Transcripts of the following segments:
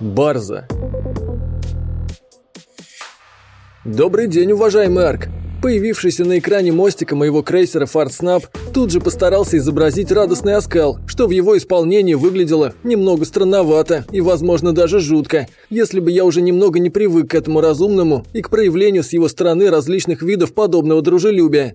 Барза. Добрый день, уважаемый Арк. Появившийся на экране мостика моего крейсера «Фартснап» тут же постарался изобразить радостный оскал, что в его исполнении выглядело немного странновато и, возможно, даже жутко, если бы я уже немного не привык к этому разумному и к проявлению с его стороны различных видов подобного дружелюбия.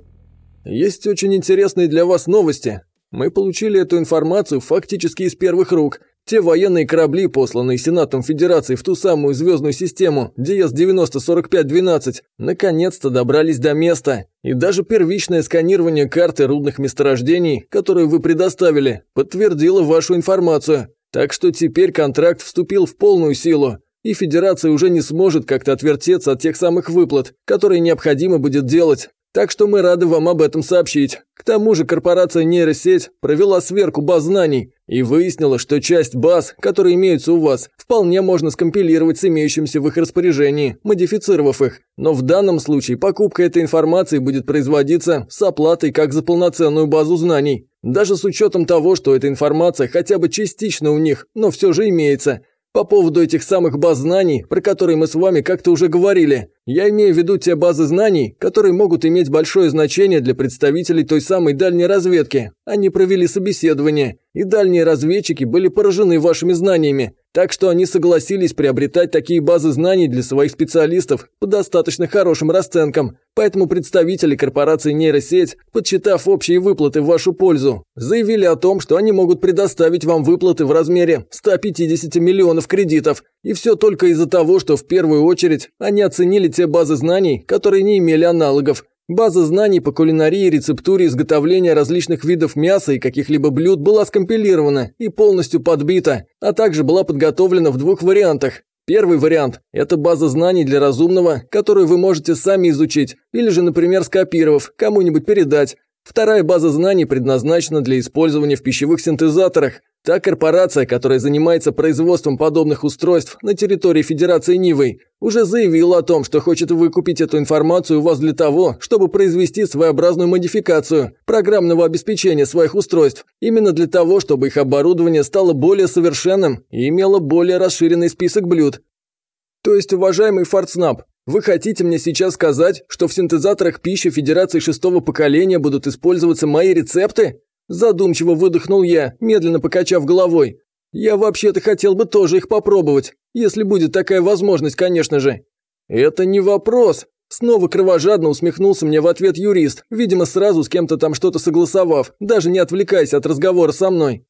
Есть очень интересные для вас новости. Мы получили эту информацию фактически из первых рук – те военные корабли, посланные Сенатом Федерации в ту самую звездную систему DS-904512, наконец-то добрались до места. И даже первичное сканирование карты рудных месторождений, которую вы предоставили, подтвердило вашу информацию. Так что теперь контракт вступил в полную силу. И Федерация уже не сможет как-то отвертеться от тех самых выплат, которые необходимо будет делать. Так что мы рады вам об этом сообщить. К тому же корпорация нейросеть провела сверку баз знаний и выяснила, что часть баз, которые имеются у вас, вполне можно скомпилировать с имеющимся в их распоряжении, модифицировав их. Но в данном случае покупка этой информации будет производиться с оплатой как за полноценную базу знаний. Даже с учетом того, что эта информация хотя бы частично у них, но все же имеется – по поводу этих самых баз знаний, про которые мы с вами как-то уже говорили, я имею в виду те базы знаний, которые могут иметь большое значение для представителей той самой дальней разведки. Они провели собеседование, и дальние разведчики были поражены вашими знаниями, так что они согласились приобретать такие базы знаний для своих специалистов по достаточно хорошим расценкам. Поэтому представители корпорации нейросеть, подсчитав общие выплаты в вашу пользу, заявили о том, что они могут предоставить вам выплаты в размере 150 миллионов кредитов. И все только из-за того, что в первую очередь они оценили те базы знаний, которые не имели аналогов. База знаний по кулинарии, рецептуре, изготовления различных видов мяса и каких-либо блюд была скомпилирована и полностью подбита, а также была подготовлена в двух вариантах. Первый вариант – это база знаний для разумного, которую вы можете сами изучить, или же, например, скопировав, кому-нибудь передать. Вторая база знаний предназначена для использования в пищевых синтезаторах, Та корпорация, которая занимается производством подобных устройств на территории Федерации Нивы, уже заявила о том, что хочет выкупить эту информацию у вас для того, чтобы произвести своеобразную модификацию программного обеспечения своих устройств. Именно для того, чтобы их оборудование стало более совершенным и имело более расширенный список блюд. То есть, уважаемый Фартснап, вы хотите мне сейчас сказать, что в синтезаторах пищи Федерации шестого поколения будут использоваться мои рецепты? Задумчиво выдохнул я, медленно покачав головой. Я вообще-то хотел бы тоже их попробовать, если будет такая возможность, конечно же. Это не вопрос. Снова кровожадно усмехнулся мне в ответ юрист, видимо, сразу с кем-то там что-то согласовав, даже не отвлекаясь от разговора со мной.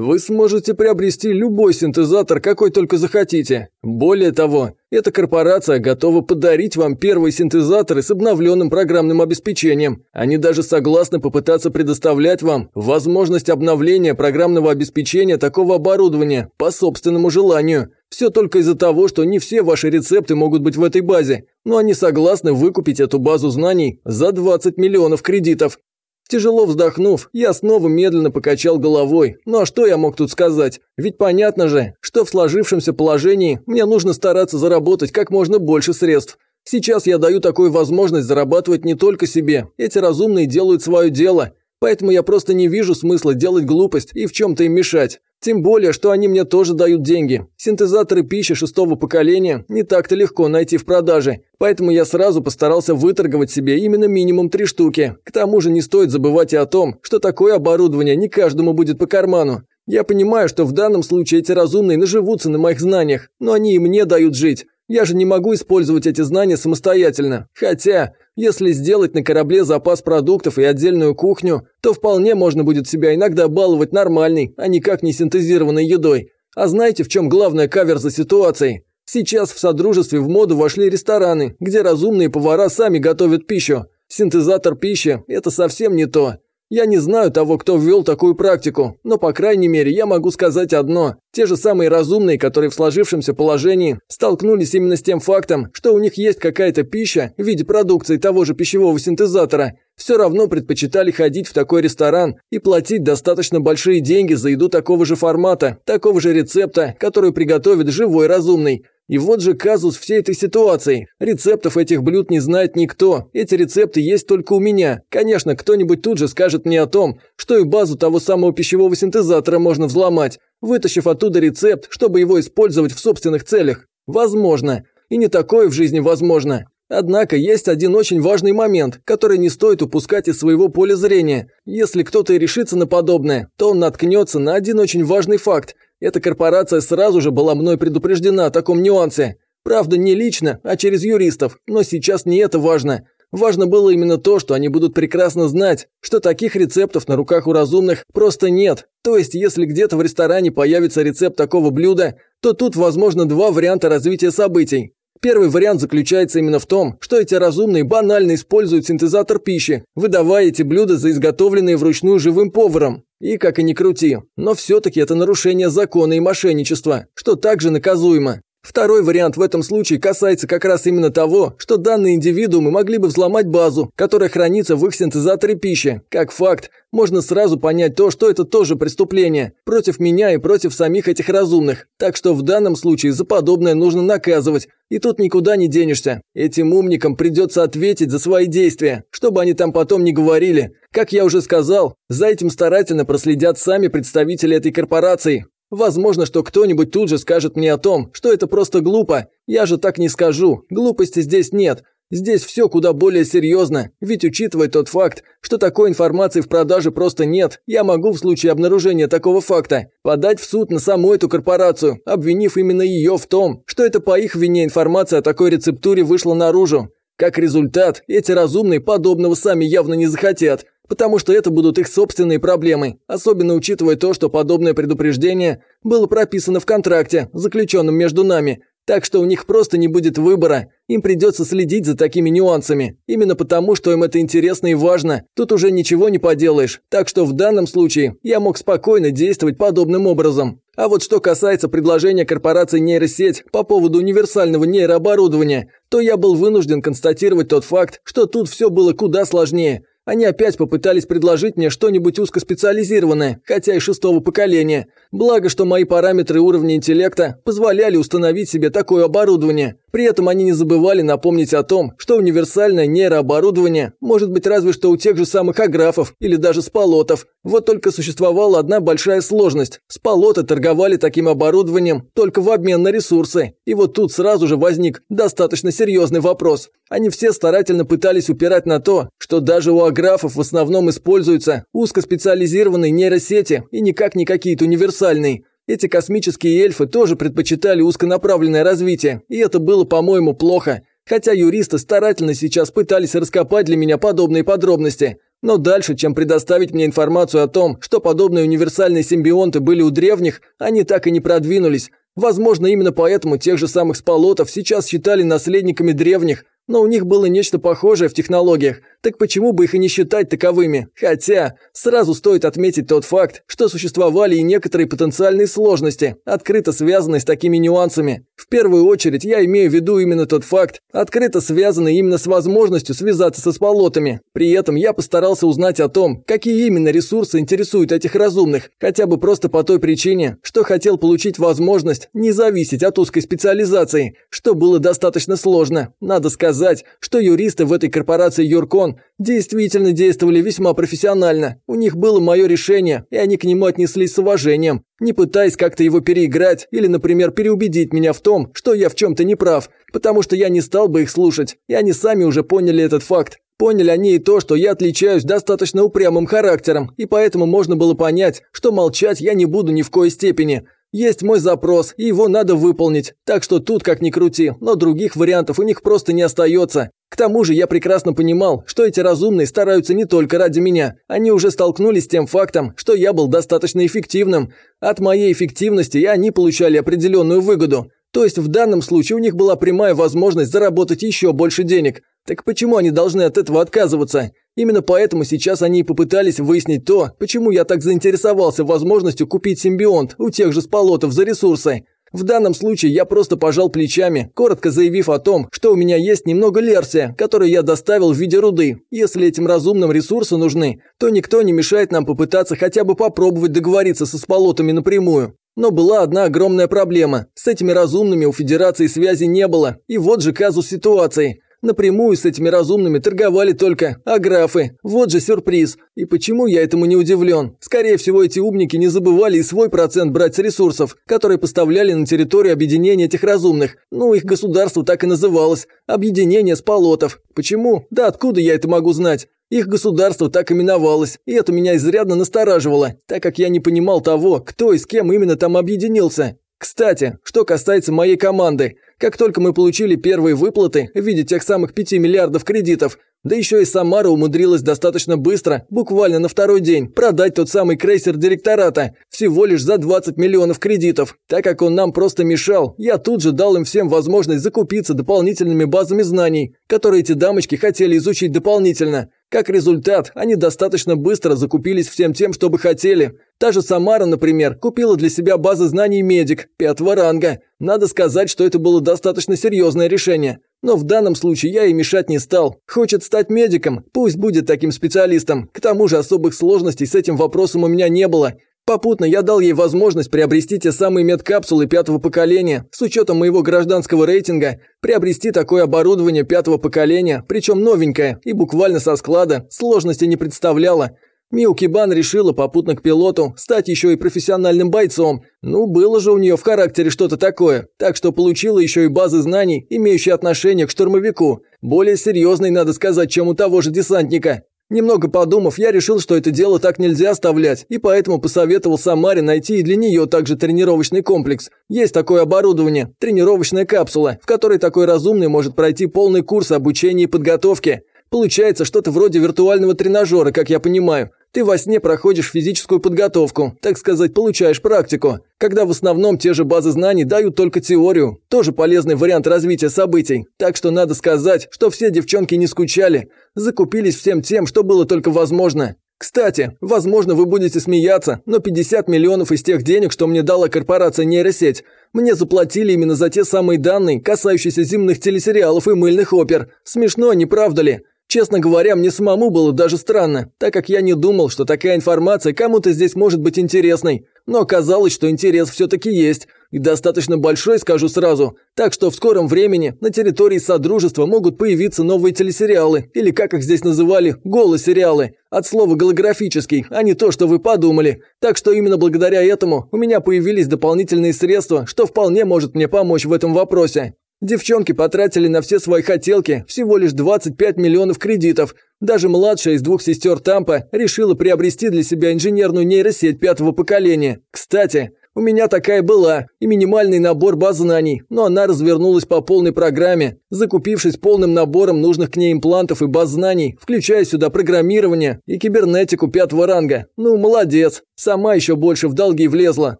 Вы сможете приобрести любой синтезатор, какой только захотите. Более того, эта корпорация готова подарить вам первые синтезаторы с обновленным программным обеспечением. Они даже согласны попытаться предоставлять вам возможность обновления программного обеспечения такого оборудования по собственному желанию. Все только из-за того, что не все ваши рецепты могут быть в этой базе, но они согласны выкупить эту базу знаний за 20 миллионов кредитов. Тяжело вздохнув, я снова медленно покачал головой. Ну а что я мог тут сказать? Ведь понятно же, что в сложившемся положении мне нужно стараться заработать как можно больше средств. Сейчас я даю такую возможность зарабатывать не только себе. Эти разумные делают свое дело. Поэтому я просто не вижу смысла делать глупость и в чем-то им мешать. Тем более, что они мне тоже дают деньги. Синтезаторы пищи шестого поколения не так-то легко найти в продаже, поэтому я сразу постарался выторговать себе именно минимум три штуки. К тому же не стоит забывать и о том, что такое оборудование не каждому будет по карману. Я понимаю, что в данном случае эти разумные наживутся на моих знаниях, но они и мне дают жить. Я же не могу использовать эти знания самостоятельно. Хотя, если сделать на корабле запас продуктов и отдельную кухню, то вполне можно будет себя иногда баловать нормальной, а никак не синтезированной едой. А знаете, в чем главная каверза ситуации? Сейчас в Содружестве в моду вошли рестораны, где разумные повара сами готовят пищу. Синтезатор пищи – это совсем не то. Я не знаю того, кто ввел такую практику, но, по крайней мере, я могу сказать одно. Те же самые разумные, которые в сложившемся положении столкнулись именно с тем фактом, что у них есть какая-то пища в виде продукции того же пищевого синтезатора, все равно предпочитали ходить в такой ресторан и платить достаточно большие деньги за еду такого же формата, такого же рецепта, который приготовит живой разумный. И вот же казус всей этой ситуации. Рецептов этих блюд не знает никто. Эти рецепты есть только у меня. Конечно, кто-нибудь тут же скажет мне о том, что и базу того самого пищевого синтезатора можно взломать, вытащив оттуда рецепт, чтобы его использовать в собственных целях. Возможно. И не такое в жизни возможно. Однако есть один очень важный момент, который не стоит упускать из своего поля зрения. Если кто-то и решится на подобное, то он наткнется на один очень важный факт. Эта корпорация сразу же была мной предупреждена о таком нюансе. Правда, не лично, а через юристов, но сейчас не это важно. Важно было именно то, что они будут прекрасно знать, что таких рецептов на руках у разумных просто нет. То есть, если где-то в ресторане появится рецепт такого блюда, то тут возможно два варианта развития событий. Первый вариант заключается именно в том, что эти разумные банально используют синтезатор пищи, выдавая эти блюда за изготовленные вручную живым поваром. И как и ни крути, но все-таки это нарушение закона и мошенничество, что также наказуемо. Второй вариант в этом случае касается как раз именно того, что данные индивидуумы могли бы взломать базу, которая хранится в их синтезаторе пищи. Как факт, можно сразу понять то, что это тоже преступление, против меня и против самих этих разумных. Так что в данном случае за подобное нужно наказывать, и тут никуда не денешься. Этим умникам придется ответить за свои действия, чтобы они там потом не говорили. Как я уже сказал, за этим старательно проследят сами представители этой корпорации. Возможно, что кто-нибудь тут же скажет мне о том, что это просто глупо. Я же так не скажу, глупости здесь нет. Здесь все куда более серьезно, ведь учитывая тот факт, что такой информации в продаже просто нет, я могу в случае обнаружения такого факта подать в суд на саму эту корпорацию, обвинив именно ее в том, что это по их вине информация о такой рецептуре вышла наружу. Как результат, эти разумные подобного сами явно не захотят, потому что это будут их собственные проблемы, особенно учитывая то, что подобное предупреждение было прописано в контракте, заключенном между нами, так что у них просто не будет выбора. Им придется следить за такими нюансами. Именно потому, что им это интересно и важно. Тут уже ничего не поделаешь. Так что в данном случае я мог спокойно действовать подобным образом. А вот что касается предложения корпорации нейросеть по поводу универсального нейрооборудования, то я был вынужден констатировать тот факт, что тут все было куда сложнее. Они опять попытались предложить мне что-нибудь узкоспециализированное, хотя и шестого поколения. Благо, что мои параметры уровня интеллекта позволяли установить себе такое оборудование. При этом они не забывали напомнить о том, что универсальное нейрооборудование может быть разве что у тех же самых аграфов или даже спалотов. Вот только существовала одна большая сложность. Спалоты торговали таким оборудованием только в обмен на ресурсы. И вот тут сразу же возник достаточно серьезный вопрос. Они все старательно пытались упирать на то, что даже у аграфов в основном используются узкоспециализированные нейросети и никак не какие-то универсальные. Эти космические эльфы тоже предпочитали узконаправленное развитие, и это было, по-моему, плохо. Хотя юристы старательно сейчас пытались раскопать для меня подобные подробности. Но дальше, чем предоставить мне информацию о том, что подобные универсальные симбионты были у древних, они так и не продвинулись. Возможно, именно поэтому тех же самых спалотов сейчас считали наследниками древних, но у них было нечто похожее в технологиях, так почему бы их и не считать таковыми? Хотя, сразу стоит отметить тот факт, что существовали и некоторые потенциальные сложности, открыто связанные с такими нюансами. В первую очередь я имею в виду именно тот факт, открыто связанный именно с возможностью связаться со сполотами. При этом я постарался узнать о том, какие именно ресурсы интересуют этих разумных, хотя бы просто по той причине, что хотел получить возможность не зависеть от узкой специализации, что было достаточно сложно. Надо сказать, сказать, что юристы в этой корпорации Юркон действительно действовали весьма профессионально. У них было мое решение, и они к нему отнеслись с уважением, не пытаясь как-то его переиграть или, например, переубедить меня в том, что я в чем-то не прав, потому что я не стал бы их слушать, и они сами уже поняли этот факт. Поняли они и то, что я отличаюсь достаточно упрямым характером, и поэтому можно было понять, что молчать я не буду ни в коей степени – есть мой запрос, и его надо выполнить. Так что тут как ни крути, но других вариантов у них просто не остается. К тому же я прекрасно понимал, что эти разумные стараются не только ради меня. Они уже столкнулись с тем фактом, что я был достаточно эффективным. От моей эффективности и они получали определенную выгоду. То есть в данном случае у них была прямая возможность заработать еще больше денег. Так почему они должны от этого отказываться? Именно поэтому сейчас они и попытались выяснить то, почему я так заинтересовался возможностью купить симбионт у тех же сполотов за ресурсы. В данном случае я просто пожал плечами, коротко заявив о том, что у меня есть немного лерсия, которую я доставил в виде руды. Если этим разумным ресурсы нужны, то никто не мешает нам попытаться хотя бы попробовать договориться со сполотами напрямую. Но была одна огромная проблема. С этими разумными у Федерации связи не было. И вот же казус ситуации. Напрямую с этими разумными торговали только аграфы. Вот же сюрприз. И почему я этому не удивлен? Скорее всего, эти умники не забывали и свой процент брать с ресурсов, которые поставляли на территорию объединения этих разумных. Ну, их государство так и называлось. Объединение Спалотов. Почему? Да откуда я это могу знать? Их государство так именовалось, и это меня изрядно настораживало, так как я не понимал того, кто и с кем именно там объединился. Кстати, что касается моей команды, как только мы получили первые выплаты в виде тех самых 5 миллиардов кредитов, да еще и Самара умудрилась достаточно быстро, буквально на второй день, продать тот самый крейсер директората, всего лишь за 20 миллионов кредитов. Так как он нам просто мешал, я тут же дал им всем возможность закупиться дополнительными базами знаний, которые эти дамочки хотели изучить дополнительно. Как результат, они достаточно быстро закупились всем тем, что бы хотели. Та же Самара, например, купила для себя базы знаний медик пятого ранга. Надо сказать, что это было достаточно серьезное решение. Но в данном случае я ей мешать не стал. Хочет стать медиком, пусть будет таким специалистом. К тому же особых сложностей с этим вопросом у меня не было. Попутно я дал ей возможность приобрести те самые медкапсулы пятого поколения, с учетом моего гражданского рейтинга, приобрести такое оборудование пятого поколения, причем новенькое, и буквально со склада, сложности не представляло. Миу Кибан решила попутно к пилоту стать еще и профессиональным бойцом. Ну, было же у нее в характере что-то такое, так что получила еще и базы знаний, имеющие отношение к штурмовику. Более серьезной, надо сказать, чем у того же десантника. Немного подумав, я решил, что это дело так нельзя оставлять, и поэтому посоветовал Самаре найти и для нее также тренировочный комплекс. Есть такое оборудование, тренировочная капсула, в которой такой разумный может пройти полный курс обучения и подготовки. Получается что-то вроде виртуального тренажера, как я понимаю. Ты во сне проходишь физическую подготовку, так сказать, получаешь практику, когда в основном те же базы знаний дают только теорию. Тоже полезный вариант развития событий. Так что надо сказать, что все девчонки не скучали, закупились всем тем, что было только возможно. Кстати, возможно, вы будете смеяться, но 50 миллионов из тех денег, что мне дала корпорация нейросеть, мне заплатили именно за те самые данные, касающиеся земных телесериалов и мыльных опер. Смешно, не правда ли? Честно говоря, мне самому было даже странно, так как я не думал, что такая информация кому-то здесь может быть интересной. Но оказалось, что интерес все-таки есть, и достаточно большой, скажу сразу. Так что в скором времени на территории Содружества могут появиться новые телесериалы, или как их здесь называли, голосериалы. От слова голографический, а не то, что вы подумали. Так что именно благодаря этому у меня появились дополнительные средства, что вполне может мне помочь в этом вопросе. Девчонки потратили на все свои хотелки всего лишь 25 миллионов кредитов. Даже младшая из двух сестер Тампа решила приобрести для себя инженерную нейросеть пятого поколения. Кстати, у меня такая была, и минимальный набор баз знаний, но она развернулась по полной программе, закупившись полным набором нужных к ней имплантов и баз знаний, включая сюда программирование и кибернетику пятого ранга. Ну, молодец. Сама еще больше в долги влезла.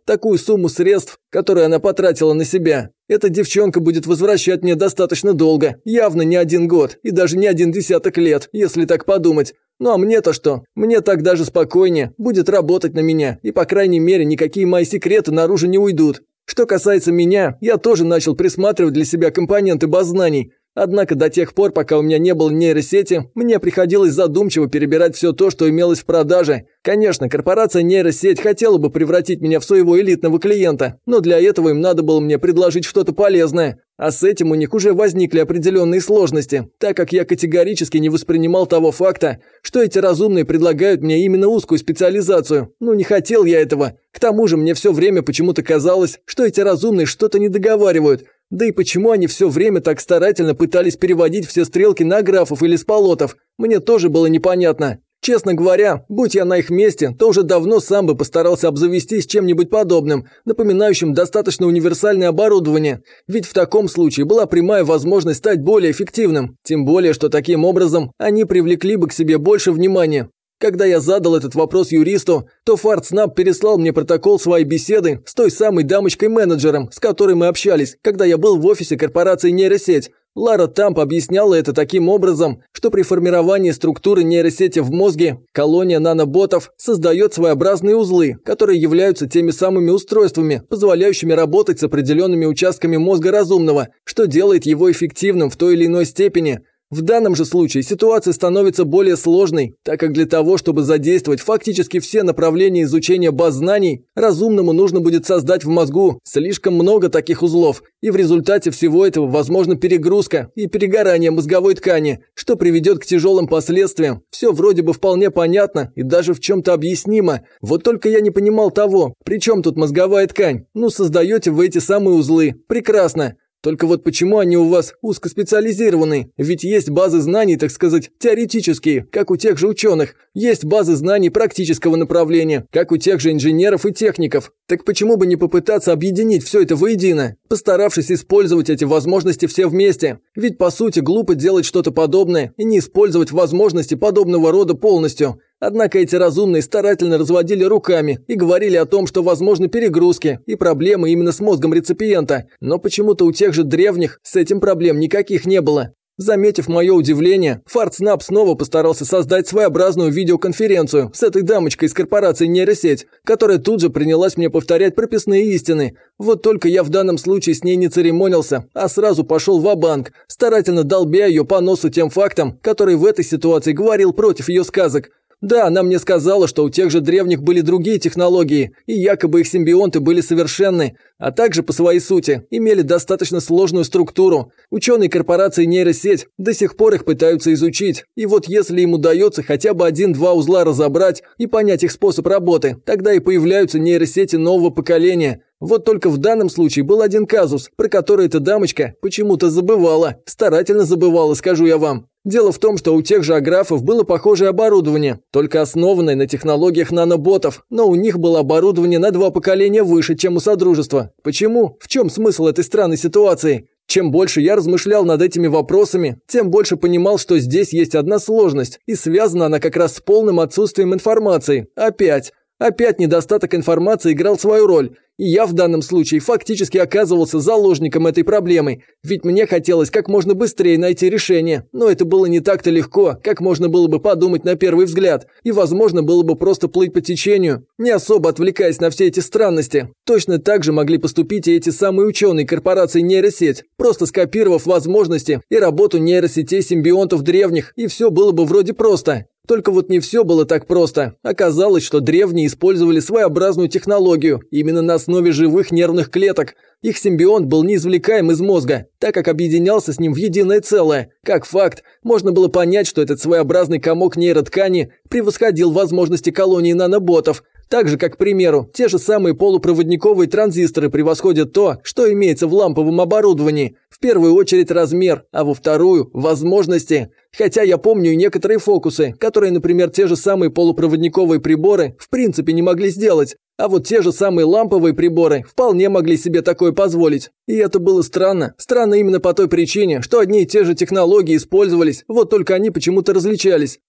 Такую сумму средств, которую она потратила на себя. Эта девчонка будет возвращать мне достаточно долго, явно не один год, и даже не один десяток лет, если так подумать. Ну а мне-то что? Мне так даже спокойнее, будет работать на меня, и по крайней мере никакие мои секреты наружу не уйдут. Что касается меня, я тоже начал присматривать для себя компоненты баз знаний, Однако до тех пор, пока у меня не было нейросети, мне приходилось задумчиво перебирать все то, что имелось в продаже. Конечно, корпорация нейросеть хотела бы превратить меня в своего элитного клиента, но для этого им надо было мне предложить что-то полезное. А с этим у них уже возникли определенные сложности, так как я категорически не воспринимал того факта, что эти разумные предлагают мне именно узкую специализацию. Ну не хотел я этого. К тому же мне все время почему-то казалось, что эти разумные что-то не договаривают. Да и почему они все время так старательно пытались переводить все стрелки на графов или сполотов, мне тоже было непонятно. Честно говоря, будь я на их месте, то уже давно сам бы постарался обзавестись чем-нибудь подобным, напоминающим достаточно универсальное оборудование, ведь в таком случае была прямая возможность стать более эффективным, тем более, что таким образом они привлекли бы к себе больше внимания. Когда я задал этот вопрос юристу, то Фартснап переслал мне протокол своей беседы с той самой дамочкой-менеджером, с которой мы общались, когда я был в офисе корпорации нейросеть. Лара Тамп объясняла это таким образом, что при формировании структуры нейросети в мозге колония наноботов создает своеобразные узлы, которые являются теми самыми устройствами, позволяющими работать с определенными участками мозга разумного, что делает его эффективным в той или иной степени – в данном же случае ситуация становится более сложной, так как для того, чтобы задействовать фактически все направления изучения баз знаний, разумному нужно будет создать в мозгу слишком много таких узлов, и в результате всего этого возможна перегрузка и перегорание мозговой ткани, что приведет к тяжелым последствиям. Все вроде бы вполне понятно и даже в чем-то объяснимо, вот только я не понимал того, при чем тут мозговая ткань? Ну, создаете вы эти самые узлы. Прекрасно. Только вот почему они у вас узкоспециализированы? Ведь есть базы знаний, так сказать, теоретические, как у тех же ученых. Есть базы знаний практического направления, как у тех же инженеров и техников. Так почему бы не попытаться объединить все это воедино, постаравшись использовать эти возможности все вместе? Ведь по сути глупо делать что-то подобное и не использовать возможности подобного рода полностью. Однако эти разумные старательно разводили руками и говорили о том, что возможны перегрузки и проблемы именно с мозгом реципиента, но почему-то у тех же древних с этим проблем никаких не было. Заметив мое удивление, Фартснап снова постарался создать своеобразную видеоконференцию с этой дамочкой из корпорации нейросеть, которая тут же принялась мне повторять прописные истины. Вот только я в данном случае с ней не церемонился, а сразу пошел в банк старательно долбя ее по носу тем фактом, который в этой ситуации говорил против ее сказок. Да, она мне сказала, что у тех же древних были другие технологии, и якобы их симбионты были совершенны, а также по своей сути имели достаточно сложную структуру. Ученые корпорации нейросеть до сих пор их пытаются изучить, и вот если им удается хотя бы один-два узла разобрать и понять их способ работы, тогда и появляются нейросети нового поколения. Вот только в данном случае был один казус, про который эта дамочка почему-то забывала, старательно забывала, скажу я вам. Дело в том, что у тех же аграфов было похожее оборудование, только основанное на технологиях наноботов, но у них было оборудование на два поколения выше, чем у Содружества. Почему? В чем смысл этой странной ситуации? Чем больше я размышлял над этими вопросами, тем больше понимал, что здесь есть одна сложность, и связана она как раз с полным отсутствием информации. Опять. Опять недостаток информации играл свою роль, и я в данном случае фактически оказывался заложником этой проблемы, ведь мне хотелось как можно быстрее найти решение, но это было не так-то легко, как можно было бы подумать на первый взгляд, и возможно было бы просто плыть по течению, не особо отвлекаясь на все эти странности. Точно так же могли поступить и эти самые ученые корпорации нейросеть, просто скопировав возможности и работу нейросетей симбионтов древних, и все было бы вроде просто. Только вот не все было так просто. Оказалось, что древние использовали своеобразную технологию именно на основе живых нервных клеток. Их симбионт был неизвлекаем из мозга, так как объединялся с ним в единое целое. Как факт, можно было понять, что этот своеобразный комок нейроткани превосходил возможности колонии наноботов, так же, как, к примеру, те же самые полупроводниковые транзисторы превосходят то, что имеется в ламповом оборудовании. В первую очередь размер, а во вторую – возможности. Хотя я помню некоторые фокусы, которые, например, те же самые полупроводниковые приборы в принципе не могли сделать. А вот те же самые ламповые приборы вполне могли себе такое позволить. И это было странно. Странно именно по той причине, что одни и те же технологии использовались, вот только они почему-то различались.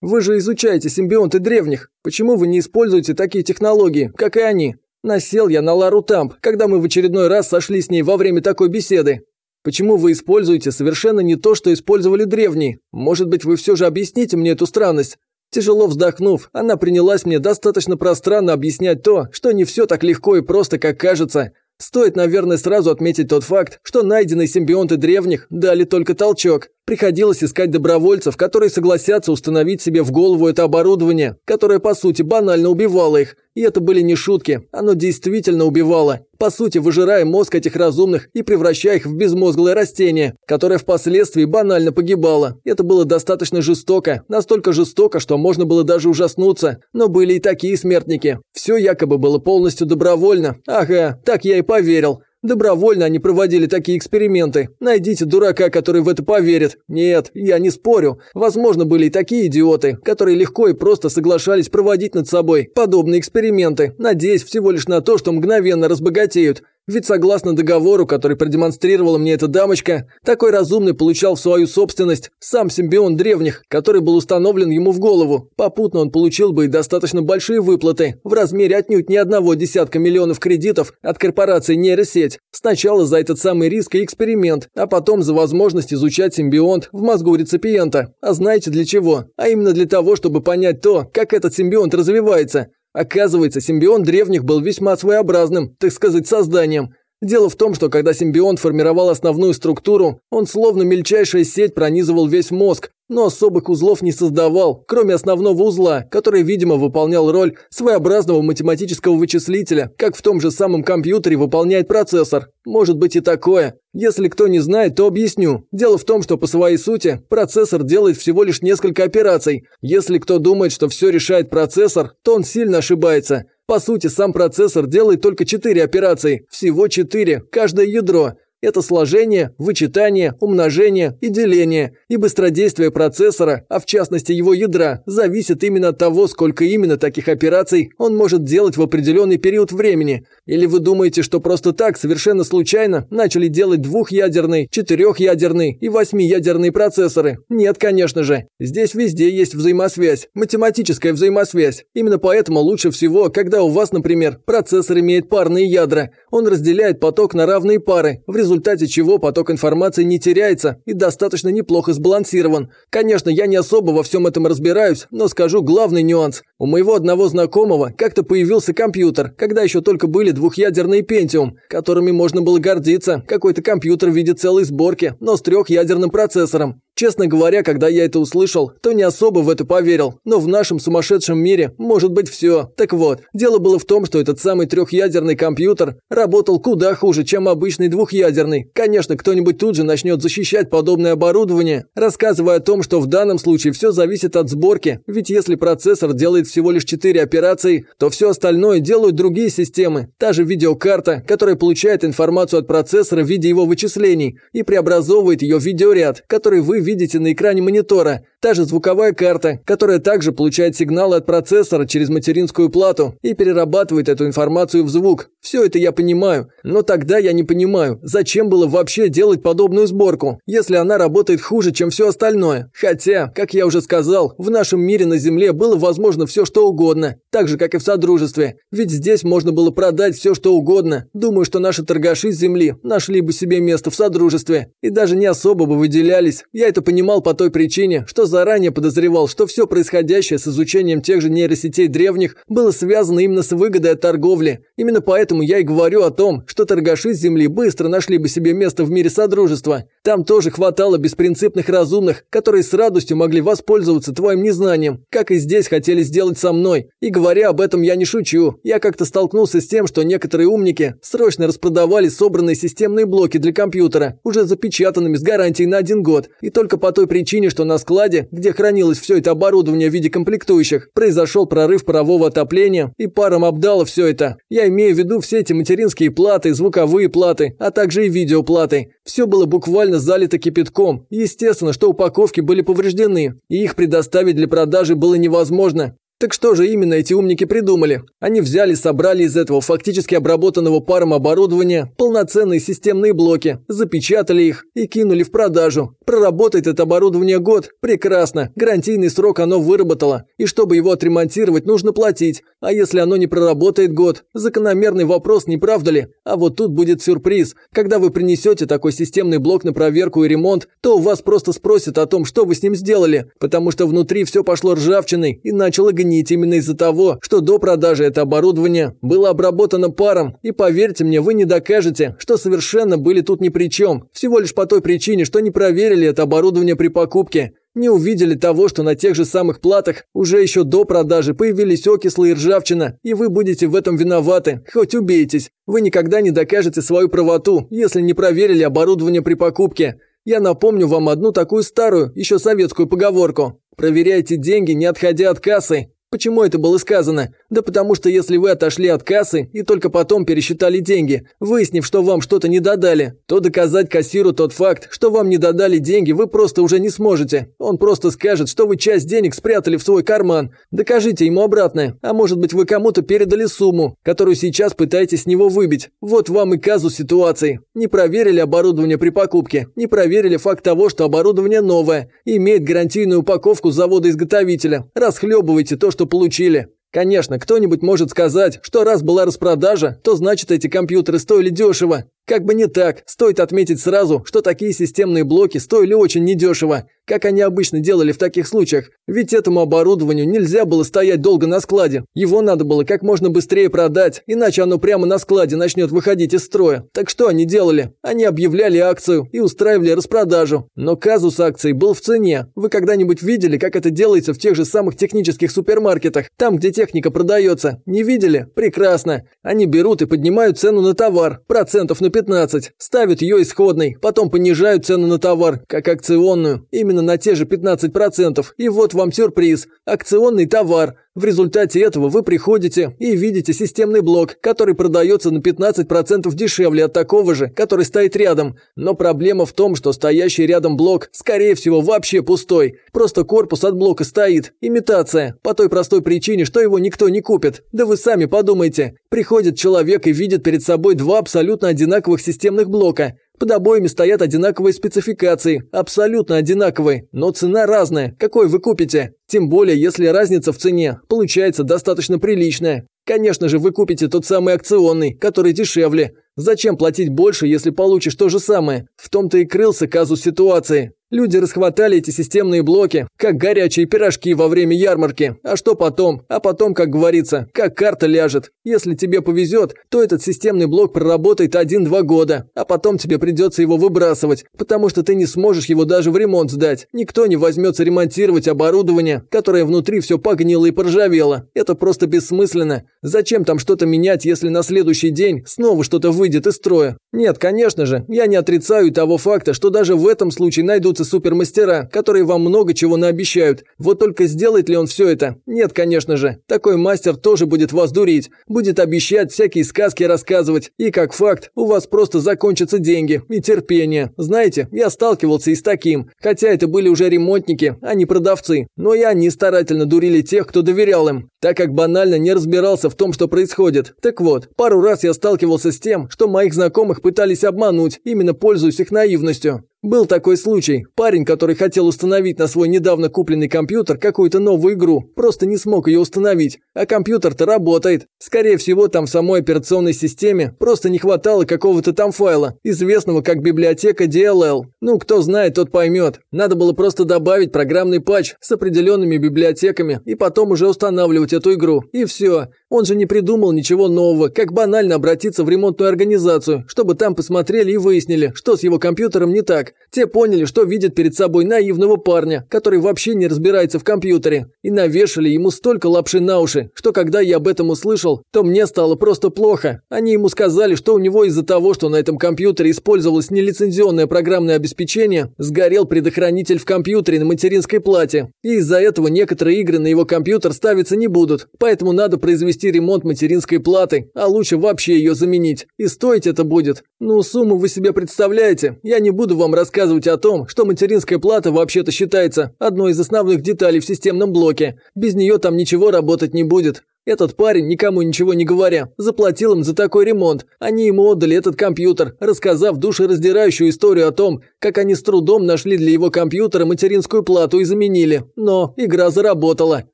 Вы же изучаете симбионты древних. Почему вы не используете такие технологии, как и они? Насел я на Лару Тамп, когда мы в очередной раз сошли с ней во время такой беседы. Почему вы используете совершенно не то, что использовали древние? Может быть, вы все же объясните мне эту странность? Тяжело вздохнув, она принялась мне достаточно пространно объяснять то, что не все так легко и просто, как кажется. Стоит, наверное, сразу отметить тот факт, что найденные симбионты древних дали только толчок. Приходилось искать добровольцев, которые согласятся установить себе в голову это оборудование, которое, по сути, банально убивало их. И это были не шутки, оно действительно убивало. По сути, выжирая мозг этих разумных и превращая их в безмозглое растение, которое впоследствии банально погибало. Это было достаточно жестоко, настолько жестоко, что можно было даже ужаснуться. Но были и такие смертники. Все якобы было полностью добровольно. Ага, так я и поверил. Добровольно они проводили такие эксперименты. Найдите дурака, который в это поверит. Нет, я не спорю. Возможно, были и такие идиоты, которые легко и просто соглашались проводить над собой подобные эксперименты, надеясь всего лишь на то, что мгновенно разбогатеют. Ведь согласно договору, который продемонстрировала мне эта дамочка, такой разумный получал в свою собственность сам симбион древних, который был установлен ему в голову. Попутно он получил бы и достаточно большие выплаты, в размере отнюдь не одного десятка миллионов кредитов от корпорации нейросеть. Сначала за этот самый риск и эксперимент, а потом за возможность изучать симбионт в мозгу реципиента. А знаете для чего? А именно для того, чтобы понять то, как этот симбионт развивается. Оказывается, симбион древних был весьма своеобразным, так сказать, созданием. Дело в том, что когда симбионт формировал основную структуру, он словно мельчайшая сеть пронизывал весь мозг, но особых узлов не создавал, кроме основного узла, который, видимо, выполнял роль своеобразного математического вычислителя, как в том же самом компьютере выполняет процессор. Может быть и такое. Если кто не знает, то объясню. Дело в том, что по своей сути процессор делает всего лишь несколько операций. Если кто думает, что все решает процессор, то он сильно ошибается. По сути, сам процессор делает только 4 операции, всего 4, каждое ядро. Это сложение, вычитание, умножение и деление, и быстродействие процессора, а в частности его ядра, зависит именно от того, сколько именно таких операций он может делать в определенный период времени. Или вы думаете, что просто так, совершенно случайно, начали делать двухъядерный, четырехъядерный и восьмиядерные процессоры? Нет, конечно же. Здесь везде есть взаимосвязь, математическая взаимосвязь. Именно поэтому лучше всего, когда у вас, например, процессор имеет парные ядра, он разделяет поток на равные пары, в результате результате чего поток информации не теряется и достаточно неплохо сбалансирован. Конечно, я не особо во всем этом разбираюсь, но скажу главный нюанс. У моего одного знакомого как-то появился компьютер, когда еще только были двухъядерные Pentium, которыми можно было гордиться. Какой-то компьютер в виде целой сборки, но с трехъядерным процессором. Честно говоря, когда я это услышал, то не особо в это поверил, но в нашем сумасшедшем мире может быть все. Так вот, дело было в том, что этот самый трехъядерный компьютер работал куда хуже, чем обычный двухъядерный. Конечно, кто-нибудь тут же начнет защищать подобное оборудование, рассказывая о том, что в данном случае все зависит от сборки, ведь если процессор делает всего лишь 4 операции, то все остальное делают другие системы. Та же видеокарта, которая получает информацию от процессора в виде его вычислений и преобразовывает ее в видеоряд, который вы видите на экране монитора. Та же звуковая карта, которая также получает сигналы от процессора через материнскую плату и перерабатывает эту информацию в звук. Все это я понимаю, но тогда я не понимаю, зачем было вообще делать подобную сборку, если она работает хуже, чем все остальное. Хотя, как я уже сказал, в нашем мире на Земле было возможно все что угодно, так же, как и в Содружестве. Ведь здесь можно было продать все что угодно. Думаю, что наши торгаши с Земли нашли бы себе место в Содружестве и даже не особо бы выделялись. Я это понимал по той причине, что заранее подозревал, что все происходящее с изучением тех же нейросетей древних было связано именно с выгодой от торговли. Именно поэтому я и говорю о том, что торгаши Земли быстро нашли бы себе место в мире Содружества. Там тоже хватало беспринципных разумных, которые с радостью могли воспользоваться твоим незнанием, как и здесь хотели сделать со мной. И говоря об этом, я не шучу. Я как-то столкнулся с тем, что некоторые умники срочно распродавали собранные системные блоки для компьютера, уже запечатанными с гарантией на один год, и только по той причине, что на складе, где хранилось все это оборудование в виде комплектующих, произошел прорыв парового отопления, и паром обдало все это. Я имею в виду все эти материнские платы, звуковые платы, а также и видеоплаты. Все было буквально залито кипятком. Естественно, что упаковки были повреждены, и их предоставить для продажи было невозможно. Так что же именно эти умники придумали? Они взяли, собрали из этого фактически обработанного паром оборудования полноценные системные блоки, запечатали их и кинули в продажу. Проработает это оборудование год? Прекрасно. Гарантийный срок оно выработало. И чтобы его отремонтировать, нужно платить. А если оно не проработает год? Закономерный вопрос, не правда ли? А вот тут будет сюрприз. Когда вы принесете такой системный блок на проверку и ремонт, то у вас просто спросят о том, что вы с ним сделали. Потому что внутри все пошло ржавчиной и начало гнить гнить именно из-за того, что до продажи это оборудование было обработано паром, и поверьте мне, вы не докажете, что совершенно были тут ни при чем, всего лишь по той причине, что не проверили это оборудование при покупке. Не увидели того, что на тех же самых платах уже еще до продажи появились окислы и ржавчина, и вы будете в этом виноваты, хоть убейтесь. Вы никогда не докажете свою правоту, если не проверили оборудование при покупке. Я напомню вам одну такую старую, еще советскую поговорку. Проверяйте деньги, не отходя от кассы. Почему это было сказано? Да потому что если вы отошли от кассы и только потом пересчитали деньги, выяснив, что вам что-то не додали, то доказать кассиру тот факт, что вам не додали деньги, вы просто уже не сможете. Он просто скажет, что вы часть денег спрятали в свой карман. Докажите ему обратное. А может быть вы кому-то передали сумму, которую сейчас пытаетесь с него выбить. Вот вам и казус ситуации. Не проверили оборудование при покупке, не проверили факт того, что оборудование новое, имеет гарантийную упаковку завода-изготовителя. Расхлебывайте то, что что получили. Конечно, кто-нибудь может сказать, что раз была распродажа, то значит эти компьютеры стоили дешево. Как бы не так, стоит отметить сразу, что такие системные блоки стоили очень недешево, как они обычно делали в таких случаях, ведь этому оборудованию нельзя было стоять долго на складе, его надо было как можно быстрее продать, иначе оно прямо на складе начнет выходить из строя. Так что они делали? Они объявляли акцию и устраивали распродажу, но казус акций был в цене. Вы когда-нибудь видели, как это делается в тех же самых технических супермаркетах, там, где техника продается? Не видели? Прекрасно. Они берут и поднимают цену на товар, процентов на 15 15, ставят ее исходной, потом понижают цену на товар, как акционную, именно на те же 15%, и вот вам сюрприз – акционный товар – в результате этого вы приходите и видите системный блок, который продается на 15% дешевле от такого же, который стоит рядом. Но проблема в том, что стоящий рядом блок, скорее всего, вообще пустой. Просто корпус от блока стоит. Имитация. По той простой причине, что его никто не купит. Да вы сами подумайте. Приходит человек и видит перед собой два абсолютно одинаковых системных блока. Под обоими стоят одинаковые спецификации, абсолютно одинаковые, но цена разная, какой вы купите? Тем более, если разница в цене получается достаточно приличная. Конечно же, вы купите тот самый акционный, который дешевле. Зачем платить больше, если получишь то же самое? В том-то и крылся казус ситуации. Люди расхватали эти системные блоки, как горячие пирожки во время ярмарки. А что потом? А потом, как говорится, как карта ляжет. Если тебе повезет, то этот системный блок проработает 1-2 года, а потом тебе придется его выбрасывать, потому что ты не сможешь его даже в ремонт сдать. Никто не возьмется ремонтировать оборудование, которое внутри все погнило и поржавело. Это просто бессмысленно. Зачем там что-то менять, если на следующий день снова что-то выйдет из строя? Нет, конечно же, я не отрицаю того факта, что даже в этом случае найдутся найдутся супермастера, которые вам много чего наобещают. Вот только сделает ли он все это? Нет, конечно же. Такой мастер тоже будет вас дурить. Будет обещать всякие сказки рассказывать. И как факт, у вас просто закончатся деньги и терпение. Знаете, я сталкивался и с таким. Хотя это были уже ремонтники, а не продавцы. Но и они старательно дурили тех, кто доверял им. Так как банально не разбирался в том, что происходит. Так вот, пару раз я сталкивался с тем, что моих знакомых пытались обмануть, именно пользуясь их наивностью. Был такой случай. Парень, который хотел установить на свой недавно купленный компьютер какую-то новую игру, просто не смог ее установить. А компьютер-то работает. Скорее всего, там в самой операционной системе просто не хватало какого-то там файла, известного как библиотека DLL. Ну, кто знает, тот поймет. Надо было просто добавить программный патч с определенными библиотеками и потом уже устанавливать эту игру. И все. Он же не придумал ничего нового, как банально обратиться в ремонтную организацию, чтобы там посмотрели и выяснили, что с его компьютером не так. Те поняли, что видят перед собой наивного парня, который вообще не разбирается в компьютере, и навешали ему столько лапши на уши, что когда я об этом услышал, то мне стало просто плохо. Они ему сказали, что у него из-за того, что на этом компьютере использовалось нелицензионное программное обеспечение, сгорел предохранитель в компьютере на материнской плате, и из-за этого некоторые игры на его компьютер ставиться не будут, поэтому надо произвести ремонт материнской платы, а лучше вообще ее заменить. И стоить это будет. Ну, сумму вы себе представляете. Я не буду вам рассказывать о том, что материнская плата вообще-то считается одной из основных деталей в системном блоке. Без нее там ничего работать не будет. Этот парень, никому ничего не говоря, заплатил им за такой ремонт. Они ему отдали этот компьютер, рассказав душераздирающую историю о том, как они с трудом нашли для его компьютера материнскую плату и заменили. Но игра заработала.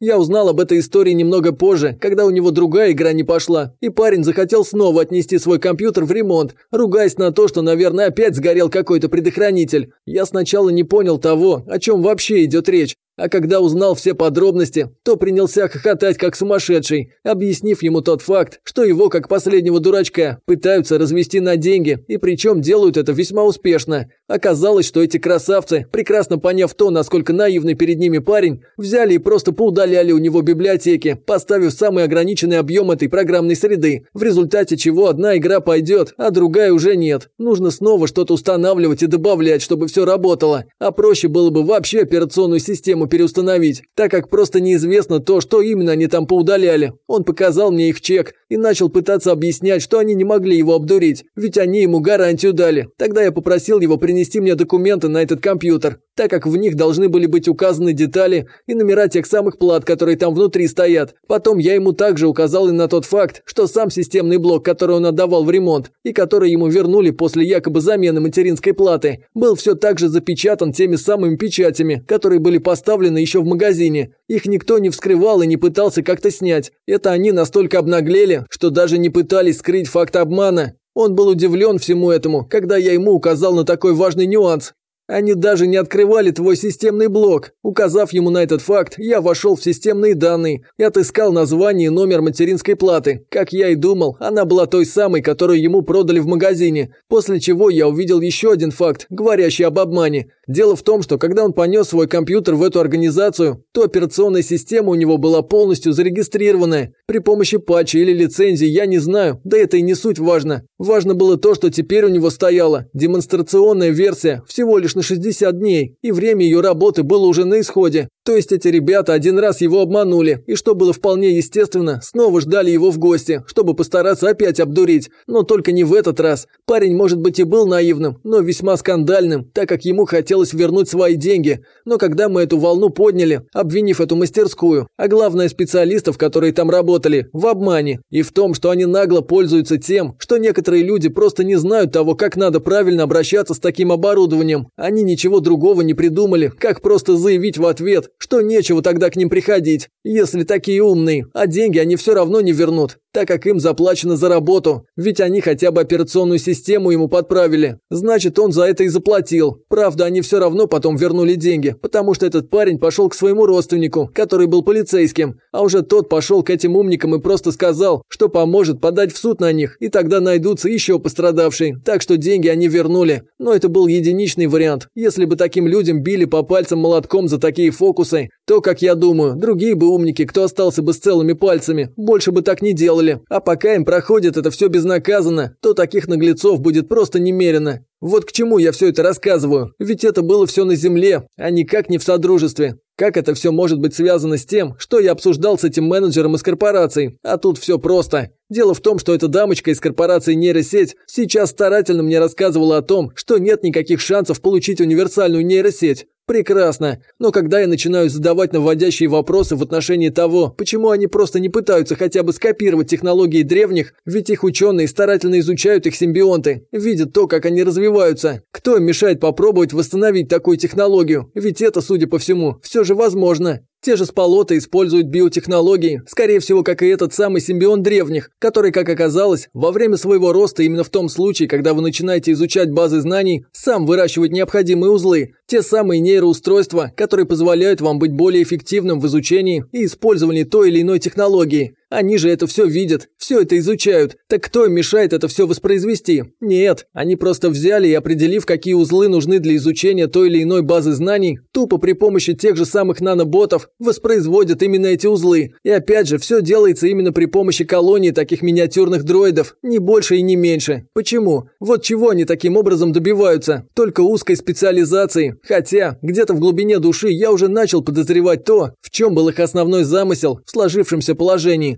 Я узнал об этой истории немного позже, когда у него другая игра не пошла, и парень захотел снова отнести свой компьютер в ремонт, ругаясь на то, что, наверное, опять сгорел какой-то предохранитель. Я сначала не понял того, о чем вообще идет речь, а когда узнал все подробности, то принялся хохотать как сумасшедший, объяснив ему тот факт, что его, как последнего дурачка, пытаются развести на деньги, и причем делают это весьма успешно. Оказалось, что эти красавцы, прекрасно поняв то, насколько наивный перед ними парень, взяли и просто поудаляли у него библиотеки, поставив самый ограниченный объем этой программной среды, в результате чего одна игра пойдет, а другая уже нет. Нужно снова что-то устанавливать и добавлять, чтобы все работало. А проще было бы вообще операционную систему переустановить, так как просто неизвестно то, что именно они там поудаляли. Он показал мне их чек и начал пытаться объяснять, что они не могли его обдурить, ведь они ему гарантию дали. Тогда я попросил его принести мне документы на этот компьютер, так как в них должны были быть указаны детали и номера тех самых плат, которые там внутри стоят. Потом я ему также указал и на тот факт, что сам системный блок, который он отдавал в ремонт и который ему вернули после якобы замены материнской платы, был все так же запечатан теми самыми печатями, которые были поставлены еще в магазине. Их никто не вскрывал и не пытался как-то снять. Это они настолько обнаглели, что даже не пытались скрыть факт обмана. Он был удивлен всему этому, когда я ему указал на такой важный нюанс. Они даже не открывали твой системный блок. Указав ему на этот факт, я вошел в системные данные и отыскал название и номер материнской платы. Как я и думал, она была той самой, которую ему продали в магазине. После чего я увидел еще один факт, говорящий об обмане. Дело в том, что когда он понес свой компьютер в эту организацию, то операционная система у него была полностью зарегистрированная. При помощи патча или лицензии я не знаю, да это и не суть важно. Важно было то, что теперь у него стояла демонстрационная версия всего лишь на 60 дней, и время ее работы было уже на исходе. То есть эти ребята один раз его обманули, и что было вполне естественно, снова ждали его в гости, чтобы постараться опять обдурить. Но только не в этот раз. Парень, может быть, и был наивным, но весьма скандальным, так как ему хотелось вернуть свои деньги. Но когда мы эту волну подняли, обвинив эту мастерскую, а главное специалистов, которые там работали, в обмане, и в том, что они нагло пользуются тем, что некоторые люди просто не знают того, как надо правильно обращаться с таким оборудованием, они ничего другого не придумали, как просто заявить в ответ, что нечего тогда к ним приходить, если такие умные, а деньги они все равно не вернут, так как им заплачено за работу, ведь они хотя бы операционную систему ему подправили. Значит, он за это и заплатил. Правда, они все равно потом вернули деньги, потому что этот парень пошел к своему родственнику, который был полицейским, а уже тот пошел к этим умникам и просто сказал, что поможет подать в суд на них, и тогда найдутся еще пострадавшие, так что деньги они вернули. Но это был единичный вариант. Если бы таким людям били по пальцам молотком за такие фокусы, то, как я думаю, другие бы умники, кто остался бы с целыми пальцами, больше бы так не делали. А пока им проходит это все безнаказанно, то таких наглецов будет просто немерено. Вот к чему я все это рассказываю, ведь это было все на земле, а никак не в содружестве. Как это все может быть связано с тем, что я обсуждал с этим менеджером из корпорации? А тут все просто. Дело в том, что эта дамочка из корпорации нейросеть сейчас старательно мне рассказывала о том, что нет никаких шансов получить универсальную нейросеть. Прекрасно. Но когда я начинаю задавать наводящие вопросы в отношении того, почему они просто не пытаются хотя бы скопировать технологии древних, ведь их ученые старательно изучают их симбионты, видят то, как они развиваются. Кто им мешает попробовать восстановить такую технологию? Ведь это, судя по всему, все же возможно. Те же сполоты используют биотехнологии, скорее всего, как и этот самый симбион древних, который, как оказалось, во время своего роста именно в том случае, когда вы начинаете изучать базы знаний, сам выращивать необходимые узлы, те самые нейроустройства, которые позволяют вам быть более эффективным в изучении и использовании той или иной технологии. Они же это все видят, все это изучают. Так кто им мешает это все воспроизвести? Нет, они просто взяли и определив, какие узлы нужны для изучения той или иной базы знаний, тупо при помощи тех же самых наноботов воспроизводят именно эти узлы. И опять же, все делается именно при помощи колонии таких миниатюрных дроидов, не больше и не меньше. Почему? Вот чего они таким образом добиваются? Только узкой специализации. Хотя, где-то в глубине души я уже начал подозревать то, в чем был их основной замысел в сложившемся положении.